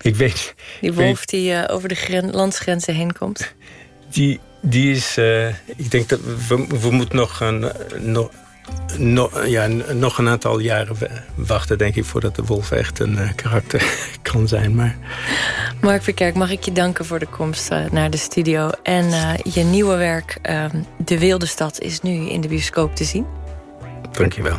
Ik weet, Die weet- wolf die eh, over de gren- landsgrenzen heen komt? die, die is. eh, ik denk dat we, we moeten nog een, nog, nog, ja, nog een aantal jaren wa- wachten, denk ik, voordat de wolf echt een eh, karakter [LAUGHS] kan zijn. Maar Mark Verkerk, mag ik je danken voor de komst eh, naar de studio. En eh, je nieuwe werk, ehm, De Wilde Stad, is nu in de bioscoop te zien. dankjewel.